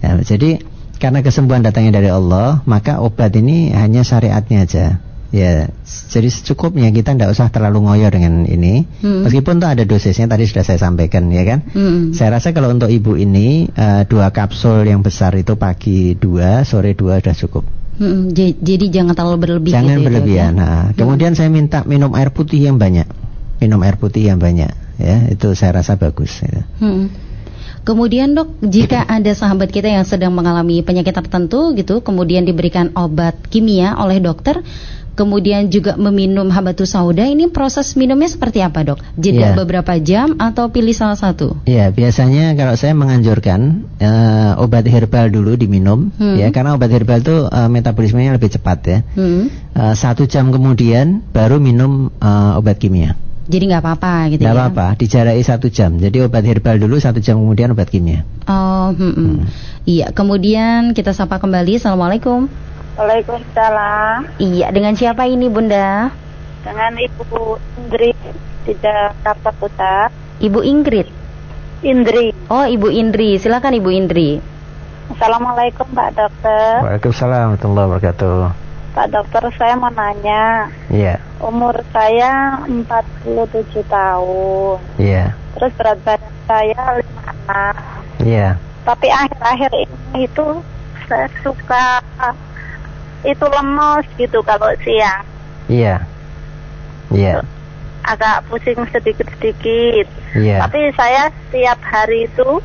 Ya, jadi karena kesembuhan datangnya dari Allah, maka obat ini hanya syariatnya aja. Ya, jadi secukupnya kita tidak usah terlalu ngoyo dengan ini. Hmm. Meskipun tuh ada dosisnya tadi sudah saya sampaikan, ya kan? Hmm. Saya rasa kalau untuk ibu ini eh, dua kapsul yang besar itu pagi dua, sore dua sudah cukup. Hmm. Jadi jangan terlalu berlebih. Jangan gitu berlebihan. Ya. Nah, kemudian saya minta minum air putih yang banyak. Minum air putih yang banyak, ya itu saya rasa bagus. ya. Hmm. Kemudian dok, jika ada sahabat kita yang sedang mengalami penyakit tertentu gitu, kemudian diberikan obat kimia oleh dokter, kemudian juga meminum habatus sauda, ini proses minumnya seperti apa dok? Jeda Iya. beberapa jam atau pilih salah satu? Ya, biasanya kalau saya menganjurkan eh, obat herbal dulu diminum, Hmm. ya karena obat herbal itu eh, metabolismenya lebih cepat ya. Hmm. Eh, satu jam kemudian baru minum eh, obat kimia. Jadi nggak apa-apa gitu Nggak ya? apa-apa, dijarai satu jam. Jadi obat herbal dulu satu jam kemudian obat kimia. Oh, hmm, hmm. iya. Kemudian kita sapa kembali. Assalamualaikum. Waalaikumsalam. Iya, dengan siapa ini Bunda? Dengan Ibu Indri di Jakarta Pusat. Ibu Ingrid. Indri. Oh, Ibu Indri. Silakan Ibu Indri. Assalamualaikum Pak Dokter. Waalaikumsalam warahmatullahi wabarakatuh. Pak Dokter saya mau nanya. Iya, Umur saya 47 tahun. iya, Terus berat badan saya 56. iya. Tapi akhir-akhir ini itu saya suka itu lemes gitu kalau siang. Iya. Iya. Agak pusing sedikit-sedikit. Iya. Tapi saya setiap hari itu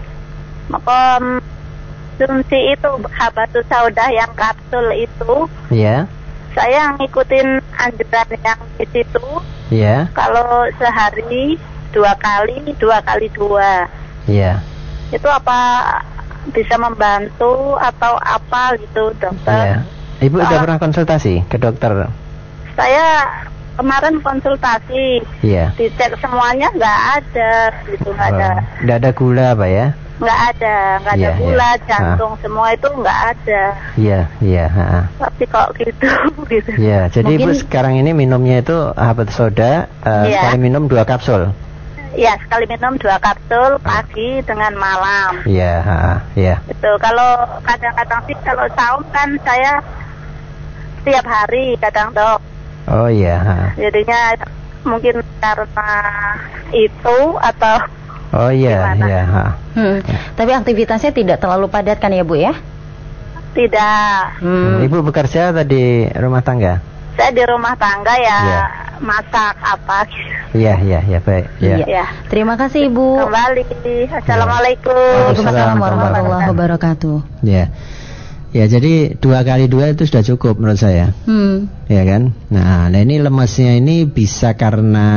konsumsi itu habatus sauda yang kapsul itu Iya. saya ngikutin anjuran yang di situ Iya. kalau sehari dua kali dua kali dua Iya. itu apa bisa membantu atau apa gitu Iya. Ibu Ah. pernah konsultasi ke dokter? saya kemarin konsultasi Iya. dicek semuanya nggak ada gitu nggak ada Oh, Nggak ada gula apa ya? nggak ada nggak ada Iya, gula iya. jantung semua itu nggak ada Iya, iya. ha-ha. tapi kok gitu [laughs] gitu Iya, jadi ibu Mungkin- sekarang ini minumnya itu habat soda, eh, Iya. sekali minum dua kapsul. Ya sekali minum dua kapsul pagi dengan malam Iya, iya. Itu kalau kadang-kadang sih kalau saum kan saya setiap hari kadang dok. Oh iya. ha. Jadinya mungkin karena itu atau Oh iya, Gimana? iya. ha. Hmm. Tapi aktivitasnya tidak terlalu padat kan ya Bu ya? tidak. Hmm. Ibu bekerja atau di rumah tangga? Saya di rumah tangga ya Iya. masak apa. Iya, iya, iya, baik. Iya. Ya. Terima kasih Ibu. Kembali. Assalamualaikum. Waalaikumsalam warahmatullahi warahmatullahi wabarakatuh. Iya. Ya, jadi dua kali dua itu sudah cukup menurut saya. Hmm. Ya kan? Nah, nah ini lemesnya ini bisa karena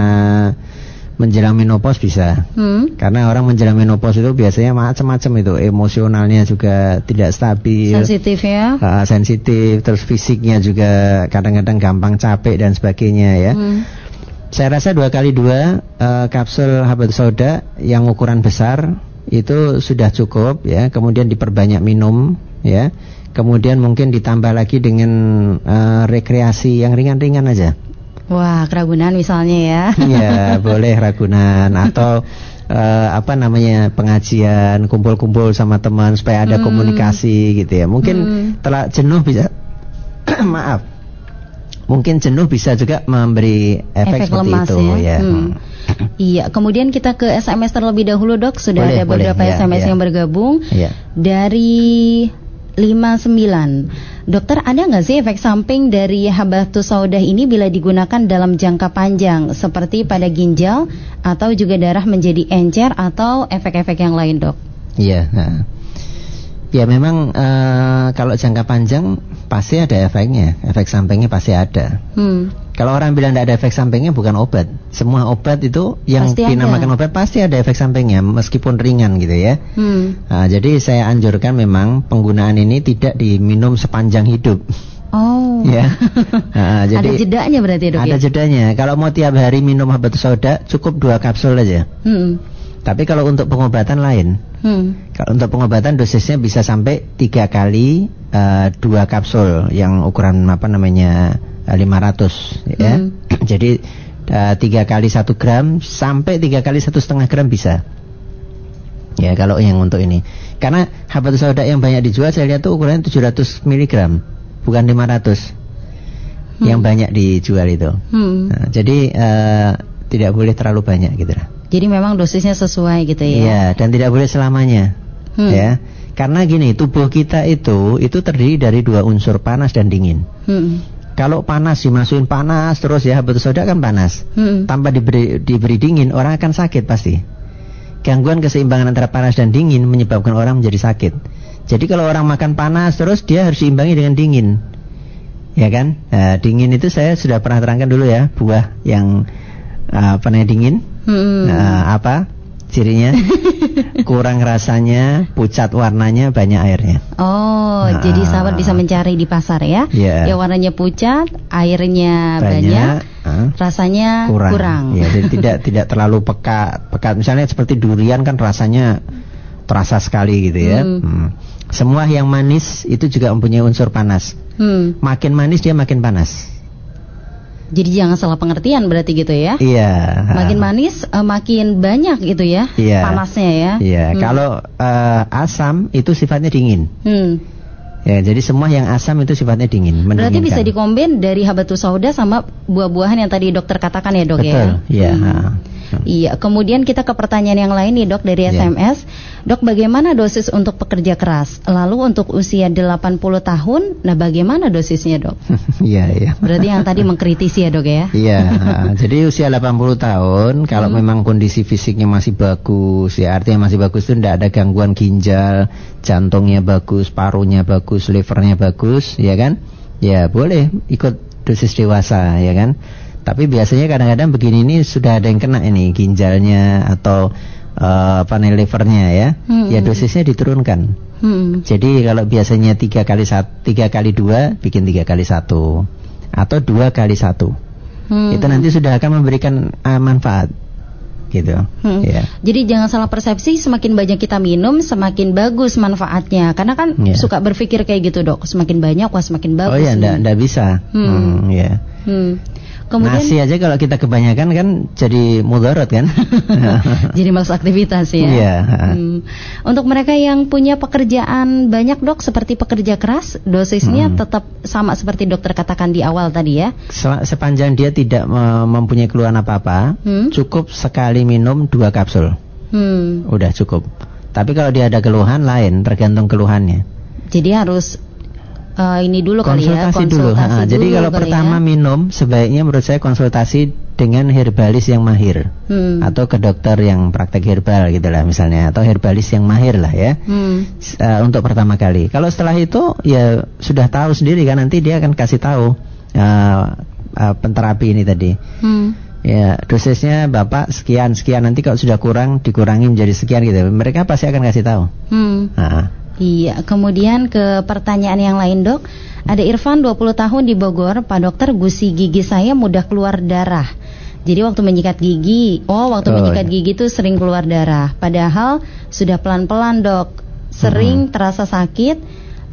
menjelang menopause bisa. Hmm. Karena orang menjelang menopause itu biasanya macam-macam itu, emosionalnya juga tidak stabil. Sensitif ya. uh, sensitif, terus fisiknya juga kadang-kadang gampang capek dan sebagainya ya. Hmm. Saya rasa dua kali dua uh, kapsul habat soda yang ukuran besar itu sudah cukup ya. Kemudian diperbanyak minum ya. Kemudian mungkin ditambah lagi dengan uh, rekreasi yang ringan-ringan aja. Wah, keragunan misalnya ya. Ya [laughs] boleh ragunan atau eh, apa namanya pengajian kumpul-kumpul sama teman supaya ada Hmm. komunikasi gitu ya. Mungkin Hmm. telah jenuh bisa [coughs] maaf. Mungkin jenuh bisa juga memberi efek, Efek seperti lemas itu ya. ya. Hmm. Iya, kemudian kita ke SMS terlebih dahulu dok. Sudah Boleh, ada boleh. beberapa Ya, SMS ya. yang bergabung Iya. dari 59. Dokter, ada nggak sih efek samping dari habatus saudah ini bila digunakan dalam jangka panjang seperti pada ginjal atau juga darah menjadi encer atau efek-efek yang lain, Dok? Iya. nah. Ya memang eh, kalau jangka panjang pasti ada efeknya, efek sampingnya pasti ada. Hmm. Kalau orang bilang tidak ada efek sampingnya bukan obat. Semua obat itu yang Pasti ada. dinamakan obat pasti ada efek sampingnya meskipun ringan gitu ya. Hmm. Nah, jadi saya anjurkan memang penggunaan ini tidak diminum sepanjang hidup. Oh. [laughs] Ya. Nah, ada jadi jedanya berarti, Dok ada ya? jedanya. Kalau mau tiap hari minum habatus soda cukup dua kapsul aja. Hmm. Tapi kalau untuk pengobatan lain, Hmm. kalau untuk pengobatan dosisnya bisa sampai tiga kali eh, dua kapsul yang ukuran apa namanya eh, 500 ya. Hmm. [clears throat] Jadi eh, tiga kali satu gram sampai tiga kali satu setengah gram bisa. Ya kalau yang untuk ini, karena habatus sauda yang banyak dijual saya lihat tuh ukurannya 700 mg bukan 500 yang banyak dijual itu. Hmm. Nah, jadi eh, tidak boleh terlalu banyak gitu lah. Jadi memang dosisnya sesuai gitu ya? Iya, dan tidak boleh selamanya. Hmm. Ya. Karena gini, tubuh kita itu itu terdiri dari dua unsur panas dan dingin. Hmm. Kalau panas dimasukin panas terus ya, habatus soda kan panas. Hmm. Tanpa diberi diberi dingin, orang akan sakit pasti. Gangguan keseimbangan antara panas dan dingin menyebabkan orang menjadi sakit. Jadi kalau orang makan panas terus dia harus diimbangi dengan dingin. Ya kan? Nah, dingin itu saya sudah pernah terangkan dulu ya, buah yang uh, apa namanya dingin. Hmm. Nah, apa cirinya? [laughs] Kurang rasanya, pucat warnanya, banyak airnya. Oh, Nah. jadi sahabat bisa mencari di pasar ya? Iya. Yang warnanya pucat, airnya banyak, Banyak. Hah? rasanya kurang. kurang. Ya, jadi [laughs] tidak tidak terlalu pekat. Pekat misalnya seperti durian kan rasanya terasa sekali gitu ya. Hmm. Hmm. Semua yang manis itu juga mempunyai unsur panas. Hmm. Makin manis dia makin panas. Jadi jangan salah pengertian berarti gitu ya. Iya. Makin manis eh, makin banyak gitu ya Iya. panasnya ya. Iya, Hmm. kalau eh, asam itu sifatnya dingin. Hmm. Ya, jadi semua yang asam itu sifatnya dingin. Berarti bisa dikombin dari habatus sauda sama buah-buahan yang tadi dokter katakan ya dok Betul, ya. iya. Hmm. Iya, kemudian kita ke pertanyaan yang lain nih dok dari Iya. SMS. Dok, bagaimana dosis untuk pekerja keras? Lalu untuk usia 80 tahun, nah bagaimana dosisnya dok? [laughs] Iya, iya. Berarti yang tadi mengkritisi ya dok ya? Iya, [laughs] jadi usia 80 tahun kalau memang kondisi fisiknya masih bagus, ya artinya masih bagus itu tidak ada gangguan ginjal, jantungnya bagus, parunya bagus, livernya bagus, ya kan? Ya boleh ikut dosis dewasa, ya kan? Tapi biasanya kadang-kadang begini ini sudah ada yang kena ini ginjalnya atau eh, panel livernya ya, Hmm. ya dosisnya diturunkan. Hmm. Jadi kalau biasanya tiga kali satu, tiga kali dua, bikin tiga kali satu, atau dua kali satu. Hmm. Itu nanti sudah akan memberikan uh, manfaat, gitu. Hmm. Ya. Jadi jangan salah persepsi, semakin banyak kita minum, semakin bagus manfaatnya. Karena kan Iya. suka berpikir kayak gitu dok, semakin banyak wah semakin bagus. Oh ya, nih. ndak bisa. Hmm. Hmm, ya. Hmm. Kemudian Nasi aja kalau kita kebanyakan kan jadi mudarat kan? [laughs] jadi males aktivitas ya. Iya. Hmm. Untuk mereka yang punya pekerjaan banyak dok, seperti pekerja keras, dosisnya Hmm. tetap sama seperti dokter katakan di awal tadi ya. Sepanjang dia tidak me- mempunyai keluhan apa-apa, Hmm. cukup sekali minum dua kapsul, Hmm. udah cukup. Tapi kalau dia ada keluhan lain, tergantung keluhannya. Jadi harus eh, ini dulu kali ya, konsultasi dulu. Ha, jadi dulu kalau kali pertama ya. minum, sebaiknya menurut saya konsultasi dengan herbalis yang mahir Hmm. atau ke dokter yang praktek herbal gitu lah misalnya atau herbalis yang mahir lah ya. Hmm. Eh, untuk pertama kali. Kalau setelah itu ya sudah tahu sendiri kan nanti dia akan kasih tahu eh, eh, penterapi ini tadi. Hmm. Ya, dosisnya Bapak sekian sekian nanti kalau sudah kurang dikurangi menjadi sekian gitu. Mereka pasti akan kasih tahu. Hmm. Ha. Iya, kemudian ke pertanyaan yang lain dok Ada Irfan 20 tahun di Bogor Pak dokter gusi gigi saya mudah keluar darah Jadi waktu menyikat gigi Oh waktu Oh, menyikat iya. gigi itu sering keluar darah Padahal sudah pelan-pelan dok Sering terasa sakit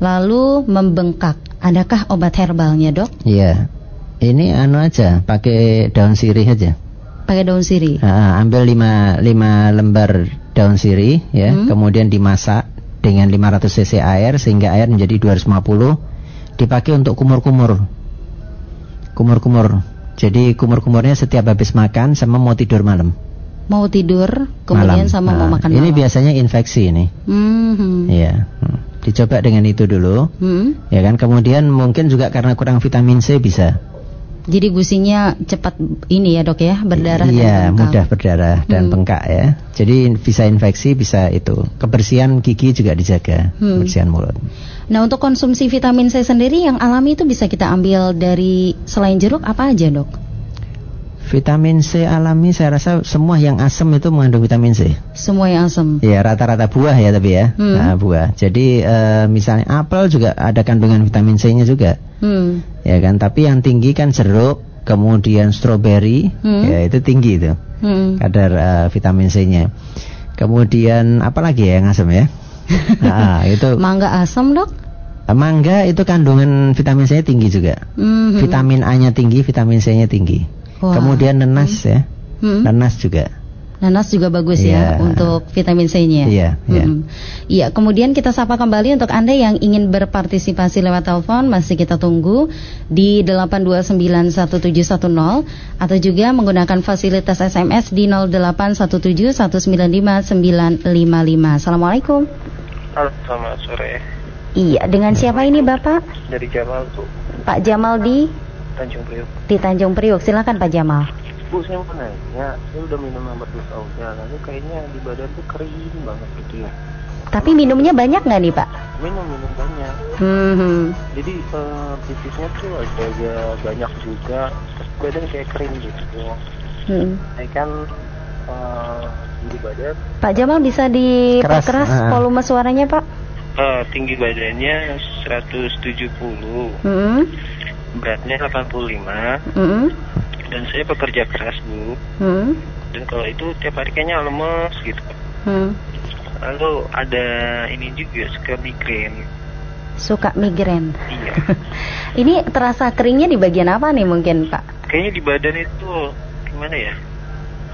Lalu membengkak Adakah obat herbalnya dok? Iya. Ini anu aja, pakai daun sirih aja. Pakai daun sirih Ah, ambil 5 5 lembar daun sirih ya, Hmm. kemudian dimasak dengan 500 cc air sehingga air menjadi 250 dipakai untuk kumur-kumur. Kumur-kumur. Jadi kumur-kumurnya setiap habis makan sama mau tidur malam. Mau tidur Kemudian Malam. sama mau Ah, makan Ini malam. biasanya infeksi ini. Hmm. Iya. Dicoba dengan itu dulu. Hmm. Ya kan, kemudian mungkin juga karena kurang vitamin C bisa. Jadi gusinya cepat ini ya dok ya Berdarah dan Iya, bengkak. mudah berdarah dan Hmm. bengkak ya. Jadi bisa infeksi, bisa itu. Kebersihan gigi juga dijaga, Hmm. kebersihan mulut. Nah untuk konsumsi vitamin C sendiri yang alami itu bisa kita ambil dari selain jeruk apa aja dok? Vitamin C alami saya rasa semua yang asam itu mengandung vitamin C. Semua yang asam. Ya rata-rata buah ya tapi ya, Hmm. Nah, buah. Jadi eh, misalnya apel juga ada kandungan vitamin C-nya juga, Hmm. ya kan. Tapi yang tinggi kan jeruk, kemudian stroberi, Hmm. ya itu tinggi itu Hmm. kadar eh, vitamin C-nya. Kemudian apa lagi ya yang asam ya? nah, [laughs] itu Mangga asam dok? Mangga itu kandungan vitamin C tinggi juga. Hmm. Vitamin A-nya tinggi, vitamin C-nya tinggi. Wah. Kemudian nenas ya. Hmm. Nanas juga. Nanas juga bagus Iya. ya untuk vitamin C-nya. Iya, iya. Mm-mm. Iya, kemudian kita sapa kembali untuk Anda yang ingin berpartisipasi lewat telepon masih kita tunggu di 8291710 atau juga menggunakan fasilitas SMS di 08171959955. Assalamualaikum. Halo, selamat sore. Iya, dengan siapa ini Bapak? Dari Jamal, Bu. Pak Jamal di Tanjung Priok. di Tanjung Priok. Silakan Pak Jamal. Bu, saya mau nanya, saya udah minum dua tahunnya, lalu kayaknya di badan tuh kering banget gitu ya. Tapi minumnya banyak nggak nih Pak? Minum, minum banyak. Hmm. Jadi eh, pipisnya tuh agak banyak juga, terus badan kayak kering gitu. hmm. Saya kan eh, di badan, Pak Jamal bisa diperkeras Keras, ah. volume suaranya Pak? Eh, tinggi badannya 170, Hmm. beratnya 85, Hmm. dan saya bekerja keras bu Hmm? dan kalau itu tiap hari kayaknya lemes gitu Hmm. lalu ada ini juga suka migrain Suka migrain. iya [laughs] Ini terasa keringnya di bagian apa nih mungkin Pak? kayaknya di badan itu gimana ya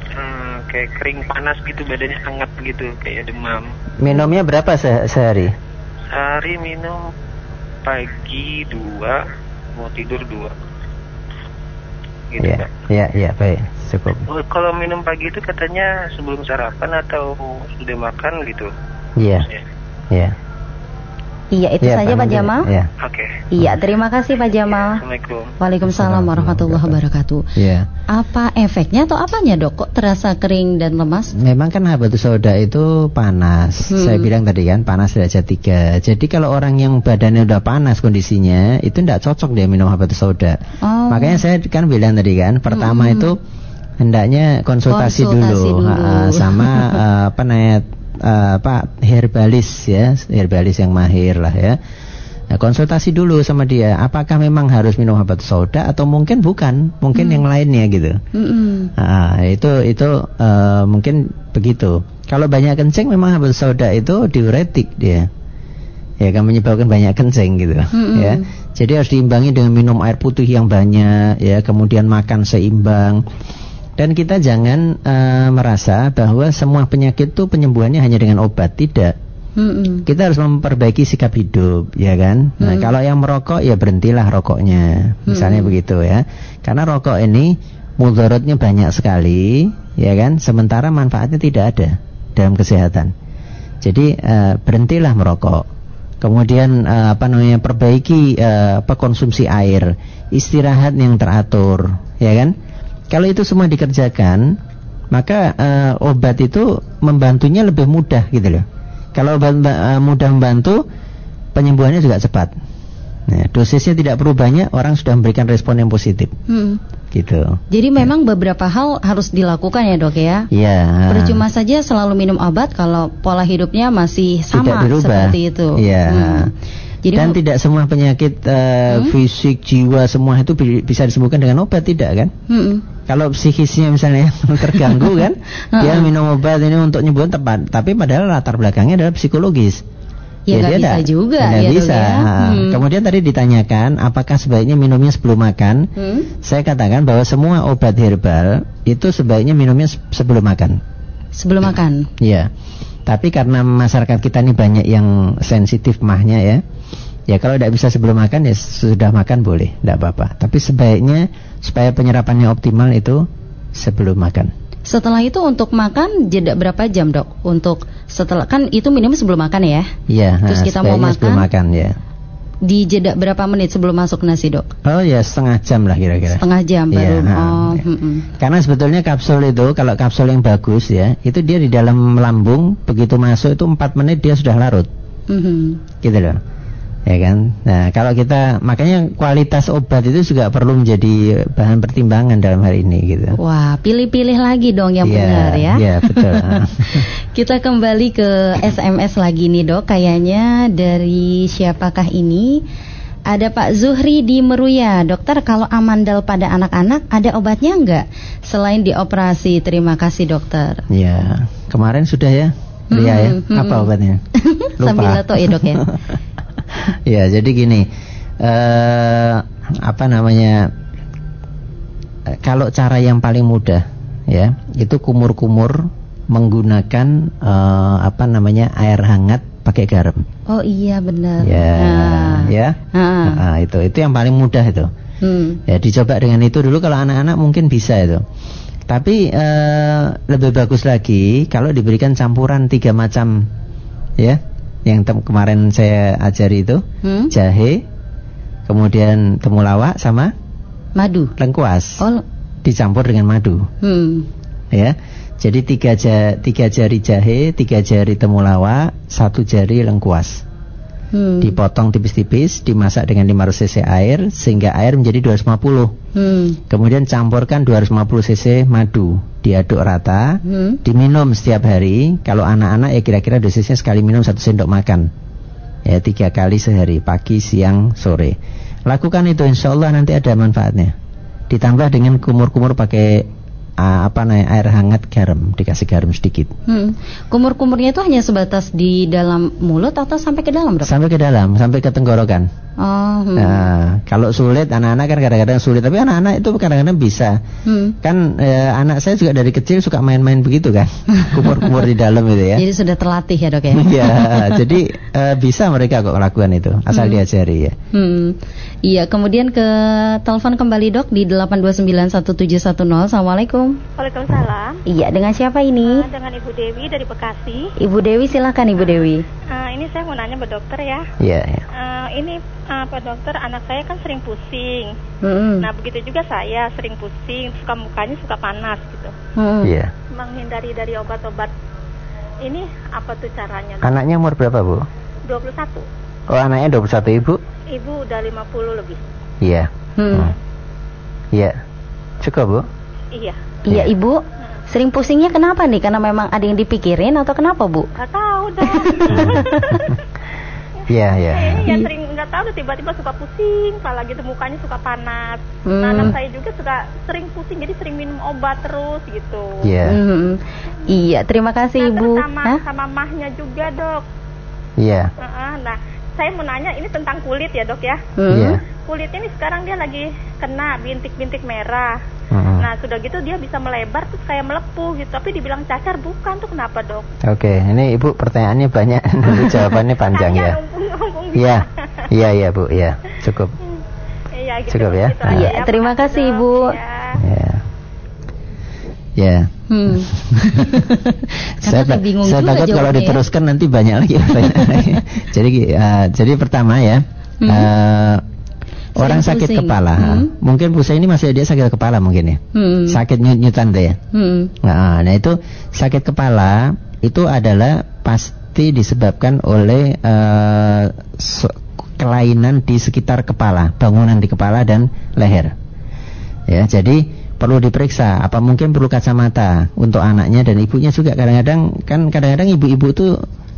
Eh, kayak kering panas gitu badannya hangat gitu kayak demam Minumnya berapa se- sehari? Sehari minum pagi dua mau tidur dua gitu Ya, Pak. ya, ya, baik, cukup. Oh, kalau minum pagi itu katanya sebelum sarapan atau sudah makan gitu Iya, ya ya. Iya, itu Ya, saja Pak. Jamal. Ya, oke Iya, terima kasih Pak Jamal. assalamualaikum Waalaikumsalam warahmatullahi wabarakatuh. ya. Apa efeknya atau apanya dok? Kok terasa kering dan lemas? Memang kan habatus sauda itu panas. Hmm. Saya bilang tadi kan panas derajat 3. Jadi kalau orang yang badannya udah panas kondisinya, itu tidak cocok dia minum habatus sauda. Oh. Makanya saya kan bilang tadi kan, pertama Hmm. itu hendaknya konsultasi, Konsultasi dulu, dulu. Ha, sama [laughs] eh, apa namanya eh, apa herbalis ya, herbalis yang mahir lah ya. Nah, konsultasi dulu sama dia, apakah memang harus minum habatus sauda atau mungkin bukan, mungkin Hmm. yang lainnya gitu. Mm-mm. Ah, itu itu eh, mungkin begitu. Kalau banyak kencing memang habatus sauda itu diuretik dia. Ya kan menyebabkan banyak kencing gitu Mm-mm. ya. Jadi harus diimbangi dengan minum air putih yang banyak ya, kemudian makan seimbang. Dan kita jangan eh, merasa bahwa semua penyakit itu penyembuhannya hanya dengan obat, tidak. Mm-mm. Kita harus memperbaiki sikap hidup, ya kan? Nah, Hmm. kalau yang merokok ya berhentilah rokoknya, misalnya Hmm. begitu ya. Karena rokok ini mudaratnya banyak sekali, ya kan? Sementara manfaatnya tidak ada dalam kesehatan. Jadi eh, berhentilah merokok. Kemudian eh, apa namanya perbaiki eh, apa konsumsi air, istirahat yang teratur, ya kan? Kalau itu semua dikerjakan, maka eh, obat itu membantunya lebih mudah gitu loh. Kalau obat eh, mudah membantu, penyembuhannya juga cepat. Nah, dosisnya tidak perlu banyak, orang sudah memberikan respon yang positif, Mm. gitu. Jadi memang beberapa hal harus dilakukan ya dok ya. Iya. Percuma saja selalu minum obat kalau pola hidupnya masih sama seperti itu. Iya. Hmm. Jadi Dan tidak semua penyakit eh, Hmm? fisik, jiwa semua itu bi- bisa disembuhkan dengan obat tidak kan? Mm-mm. Kalau psikisnya misalnya [laughs] terganggu kan, [laughs] dia minum obat ini untuk nyembuhin tepat, tapi padahal latar belakangnya adalah psikologis. Ya, nggak dia bisa juga, nggak ya, bisa. ya. Ha. Hmm. Kemudian tadi ditanyakan apakah sebaiknya minumnya sebelum makan? Hmm? Saya katakan bahwa semua obat herbal itu sebaiknya minumnya se- sebelum makan. Sebelum makan. Iya. Tapi karena masyarakat kita ini banyak yang sensitif mahnya ya. Ya kalau tidak bisa sebelum makan ya sudah makan boleh, tidak apa-apa. Tapi sebaiknya supaya penyerapannya optimal itu sebelum makan. Setelah itu untuk makan jeda berapa jam dok? Untuk setelah kan itu minum sebelum makan ya? Iya. Terus nah, kita mau sebaiknya sebelum makan? makan ya. Di jeda berapa menit sebelum masuk nasi dok? Oh ya setengah jam lah kira-kira. Setengah jam Iya, baru. ha, oh, ya. Karena sebetulnya kapsul itu kalau kapsul yang bagus ya, itu dia di dalam lambung begitu masuk itu 4 menit dia sudah larut. Mhm. gitu loh ya kan nah kalau kita makanya kualitas obat itu juga perlu menjadi bahan pertimbangan dalam hal ini gitu Wah, pilih-pilih lagi dong yang Iya, benar ya. iya, betul. [laughs] Kita kembali ke SMS lagi nih dok. Kayaknya dari siapakah ini? Ada Pak Zuhri di Meruya. Dokter, kalau amandal pada anak-anak ada obatnya nggak? Selain dioperasi. Terima kasih dokter. ya kemarin sudah ya Ria ya Mm-mm, apa mm-mm. obatnya [laughs] Lupa. Sambil leto ya dok ya. [laughs] [laughs] ya jadi gini eh apa namanya eh, kalau cara yang paling mudah ya itu kumur-kumur menggunakan eh, apa namanya air hangat pakai garam Oh iya benar. ya Nah. ya Ah. Nah, itu itu yang paling mudah itu Hmm. ya dicoba dengan itu dulu kalau anak-anak mungkin bisa itu tapi eh, lebih bagus lagi kalau diberikan campuran tiga macam ya yang kemarin saya ajari itu Hmm? jahe kemudian temulawak sama Madu. lengkuas Oh. dicampur dengan madu Hmm. ya jadi tiga, ja- tiga jari jahe tiga jari temulawak satu jari lengkuas Hmm. dipotong tipis-tipis dimasak dengan 500 cc air sehingga air menjadi 250 Hmm. kemudian campurkan 250 cc madu diaduk rata Hmm. diminum setiap hari kalau anak-anak ya kira-kira dosisnya sekali minum satu sendok makan ya tiga kali sehari pagi siang sore lakukan itu insya Allah nanti ada manfaatnya ditambah dengan kumur-kumur pakai uh, apa namanya air hangat garam, dikasih garam sedikit. Hmm. Kumur-kumurnya itu hanya sebatas di dalam mulut atau sampai ke dalam, Dok? Sampai ke dalam, sampai ke tenggorokan. Oh, hmm. Nah, kalau sulit anak-anak kan kadang-kadang sulit, tapi anak-anak itu kadang-kadang bisa. Hmm. Kan eh, anak saya juga dari kecil suka main-main begitu kan, [laughs] kumur-kumur di dalam itu ya. Jadi sudah terlatih ya, Dok ya? [laughs] Iya, jadi eh, bisa mereka kok lakukan itu, asal Hmm. diajari ya. Hmm. Iya, kemudian ke telepon kembali Dok di 8291710. Assalamualaikum. Waalaikumsalam. Iya, dengan siapa ini? Eh, dengan Ibu Dewi dari Bekasi. Ibu Dewi silakan Ibu Dewi. Eh, ini saya mau nanya Pak Dokter ya. Iya, iya. Eh, ini eh, Pak Dokter, anak saya kan sering pusing. Hmm. Nah begitu juga saya sering pusing, suka mukanya suka panas gitu. Hmm. Iya. Menghindari dari obat-obat ini apa tuh caranya? Dok? Anaknya umur berapa, Bu? 21. Oh, anaknya 21, Ibu? Ibu udah 50 lebih. Iya. Hmm. Iya. Cukup, Bu? Iya. Iya, Ibu. Sering pusingnya kenapa nih? Karena memang ada yang dipikirin atau kenapa, Bu? Gak tahu dong. [laughs] Iya, iya. Ini ya sering nggak tahu tuh tiba-tiba suka pusing, apalagi tuh mukanya suka panas. Hmm. Nah, anak saya juga suka sering pusing, jadi sering minum obat terus gitu. Iya. Hmm. Iya, terima kasih Nah, Ibu. sama Hah? sama mahnya juga dok. Iya. Heeh, Nah, saya mau nanya ini tentang kulit ya dok ya. Hmm. Iya. Kulit ini sekarang dia lagi kena bintik-bintik merah. Mm-mm. Nah sudah gitu dia bisa melebar terus kayak melepuh gitu. Tapi dibilang cacar bukan tuh kenapa dok? Oke, ini Ibu pertanyaannya banyak, [laughs] nanti jawabannya panjang ya. Iya. Iya, iya, Bu, iya. Cukup. [laughs] Iya gitu. Cukup ya? gitu Iya, ya, terima kasih, Dok. Ibu. Ya. Ya. Ya. Hmm. [laughs] saya bingung saya juga takut kalau ya. diteruskan nanti banyak lagi jadi uh, jadi pertama ya Hmm. uh, orang Sering sakit pusing. kepala Hmm. mungkin pusing ini masih dia sakit kepala mungkin ya Hmm. sakit nyut-nyutan tuh ya Hmm. nah, nah itu sakit kepala itu adalah pasti disebabkan oleh uh, se- kelainan di sekitar kepala bangunan di kepala dan leher ya jadi perlu diperiksa apa mungkin perlu kacamata untuk anaknya dan ibunya juga kadang-kadang kan kadang-kadang ibu-ibu tuh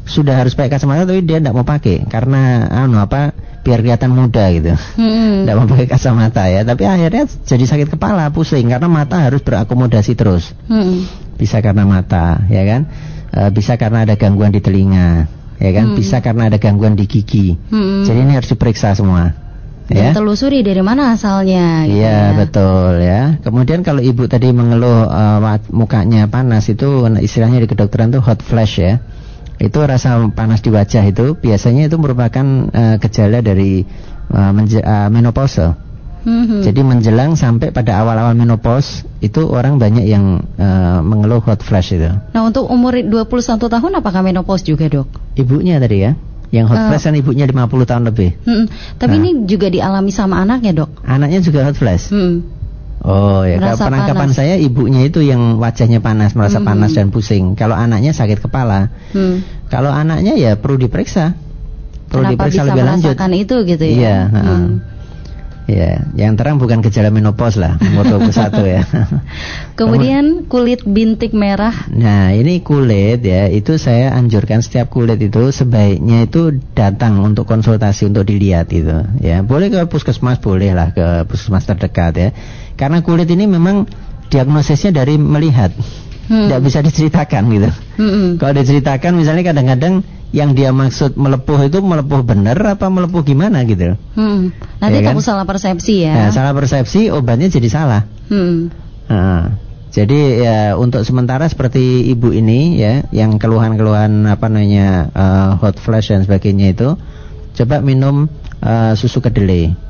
sudah harus pakai kacamata tapi dia tidak mau pakai karena anu apa biar kelihatan muda gitu Hmm. tidak mau pakai kacamata ya tapi akhirnya jadi sakit kepala pusing karena mata harus berakomodasi terus Hmm. bisa karena mata ya kan E, bisa karena ada gangguan di telinga ya kan Hmm. bisa karena ada gangguan di gigi Hmm. jadi ini harus diperiksa semua Dan ya telusuri dari mana asalnya. gitu Iya ya. betul ya. Kemudian kalau ibu tadi mengeluh eh, wat- mukanya panas itu istilahnya di kedokteran tuh hot flash ya. Itu rasa panas di wajah itu biasanya itu merupakan eh, gejala dari menje- eh, menopause. Hmm. Jadi menjelang sampai pada awal-awal menopause itu orang banyak yang eh, mengeluh hot flash itu. Nah, untuk umur 21 tahun apakah menopause juga, Dok? Ibunya tadi ya, yang hot Eh. flash kan ibunya 50 tahun lebih. Hmm. Tapi Nah. ini juga dialami sama anaknya, Dok. Anaknya juga hot flash. Hmm. Oh ya, Merasa kalau penangkapan panas. saya ibunya itu yang wajahnya panas, merasa Mhm. panas dan pusing. Kalau anaknya sakit kepala. Hmm. Kalau anaknya ya perlu diperiksa. Perlu Kenapa diperiksa bisa lebih lanjut. itu gitu ya? Iya, Hmm. Ya, yang terang bukan gejala menopause lah, umur 21 ya. [laughs] Kemudian kulit bintik merah. Nah, ini kulit ya, itu saya anjurkan setiap kulit itu sebaiknya itu datang untuk konsultasi untuk dilihat itu ya. Boleh ke puskesmas, boleh lah ke puskesmas terdekat ya. Karena kulit ini memang diagnosisnya dari melihat. Hmm. Tidak bisa diceritakan gitu. Hmm. Kalau diceritakan misalnya kadang-kadang yang dia maksud melepuh itu melepuh benar apa melepuh gimana gitu. Hmm. Nanti Iya kan? takut salah persepsi ya. Nah, salah persepsi obatnya jadi salah. Hmm. Nah, jadi ya untuk sementara seperti ibu ini ya yang keluhan-keluhan apa namanya eh, hot flash dan sebagainya itu coba minum eh, susu kedelai.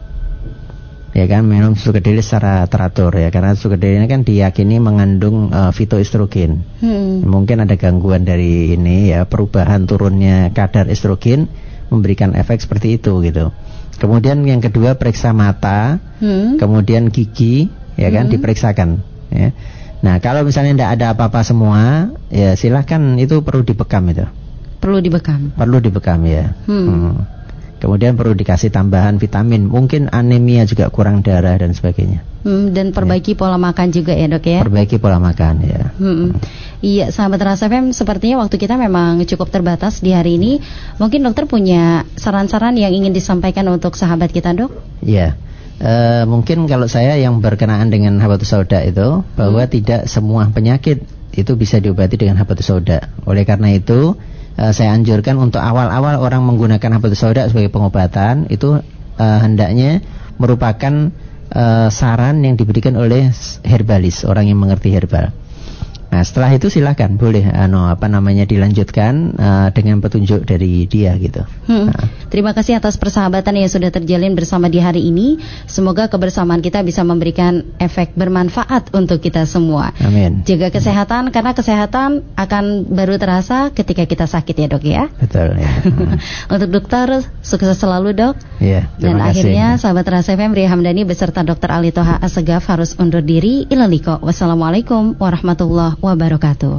Ya kan minum susu kedelai secara teratur ya karena susu kedelai ini kan diyakini mengandung eh, fitoestrogen. Hmm. Mungkin ada gangguan dari ini ya perubahan turunnya kadar estrogen memberikan efek seperti itu gitu. Kemudian yang kedua periksa mata, Hmm. kemudian gigi ya kan Hmm. diperiksakan ya. Nah, kalau misalnya tidak ada apa-apa semua, ya silahkan itu perlu dibekam itu. Perlu dibekam. Perlu dibekam ya. Hmm. Kemudian perlu dikasih tambahan vitamin, mungkin anemia juga kurang darah dan sebagainya. Hmm, dan perbaiki pola makan juga ya, Dok ya. Perbaiki pola makan ya. Hmm. Iya, sahabat Rasa FM, sepertinya waktu kita memang cukup terbatas di hari ini. Mungkin dokter punya saran-saran yang ingin disampaikan untuk sahabat kita, dok? Ya, Eh, mungkin kalau saya yang berkenaan dengan habatus sauda itu bahwa Hmm. tidak semua penyakit itu bisa diobati dengan habatus sauda. Oleh karena itu eh, saya anjurkan untuk awal-awal orang menggunakan habatus sauda sebagai pengobatan itu eh, hendaknya merupakan eh, saran yang diberikan oleh herbalis, orang yang mengerti herbal. Nah, setelah itu silakan boleh ano apa namanya dilanjutkan eh, dengan petunjuk dari dia gitu. Hmm. Nah. Terima kasih atas persahabatan yang sudah terjalin bersama di hari ini. Semoga kebersamaan kita bisa memberikan efek bermanfaat untuk kita semua. Amin. Jaga kesehatan karena kesehatan akan baru terasa ketika kita sakit ya dok ya. Betul ya. Hmm. [laughs] untuk dokter sukses selalu dok. Iya, Dan kasih. akhirnya sahabat Rasa FM Ria Hamdani beserta Dr. Ali Toha Asegaf harus undur diri. Ilaliko. Wassalamualaikum warahmatullahi wabarakatuh.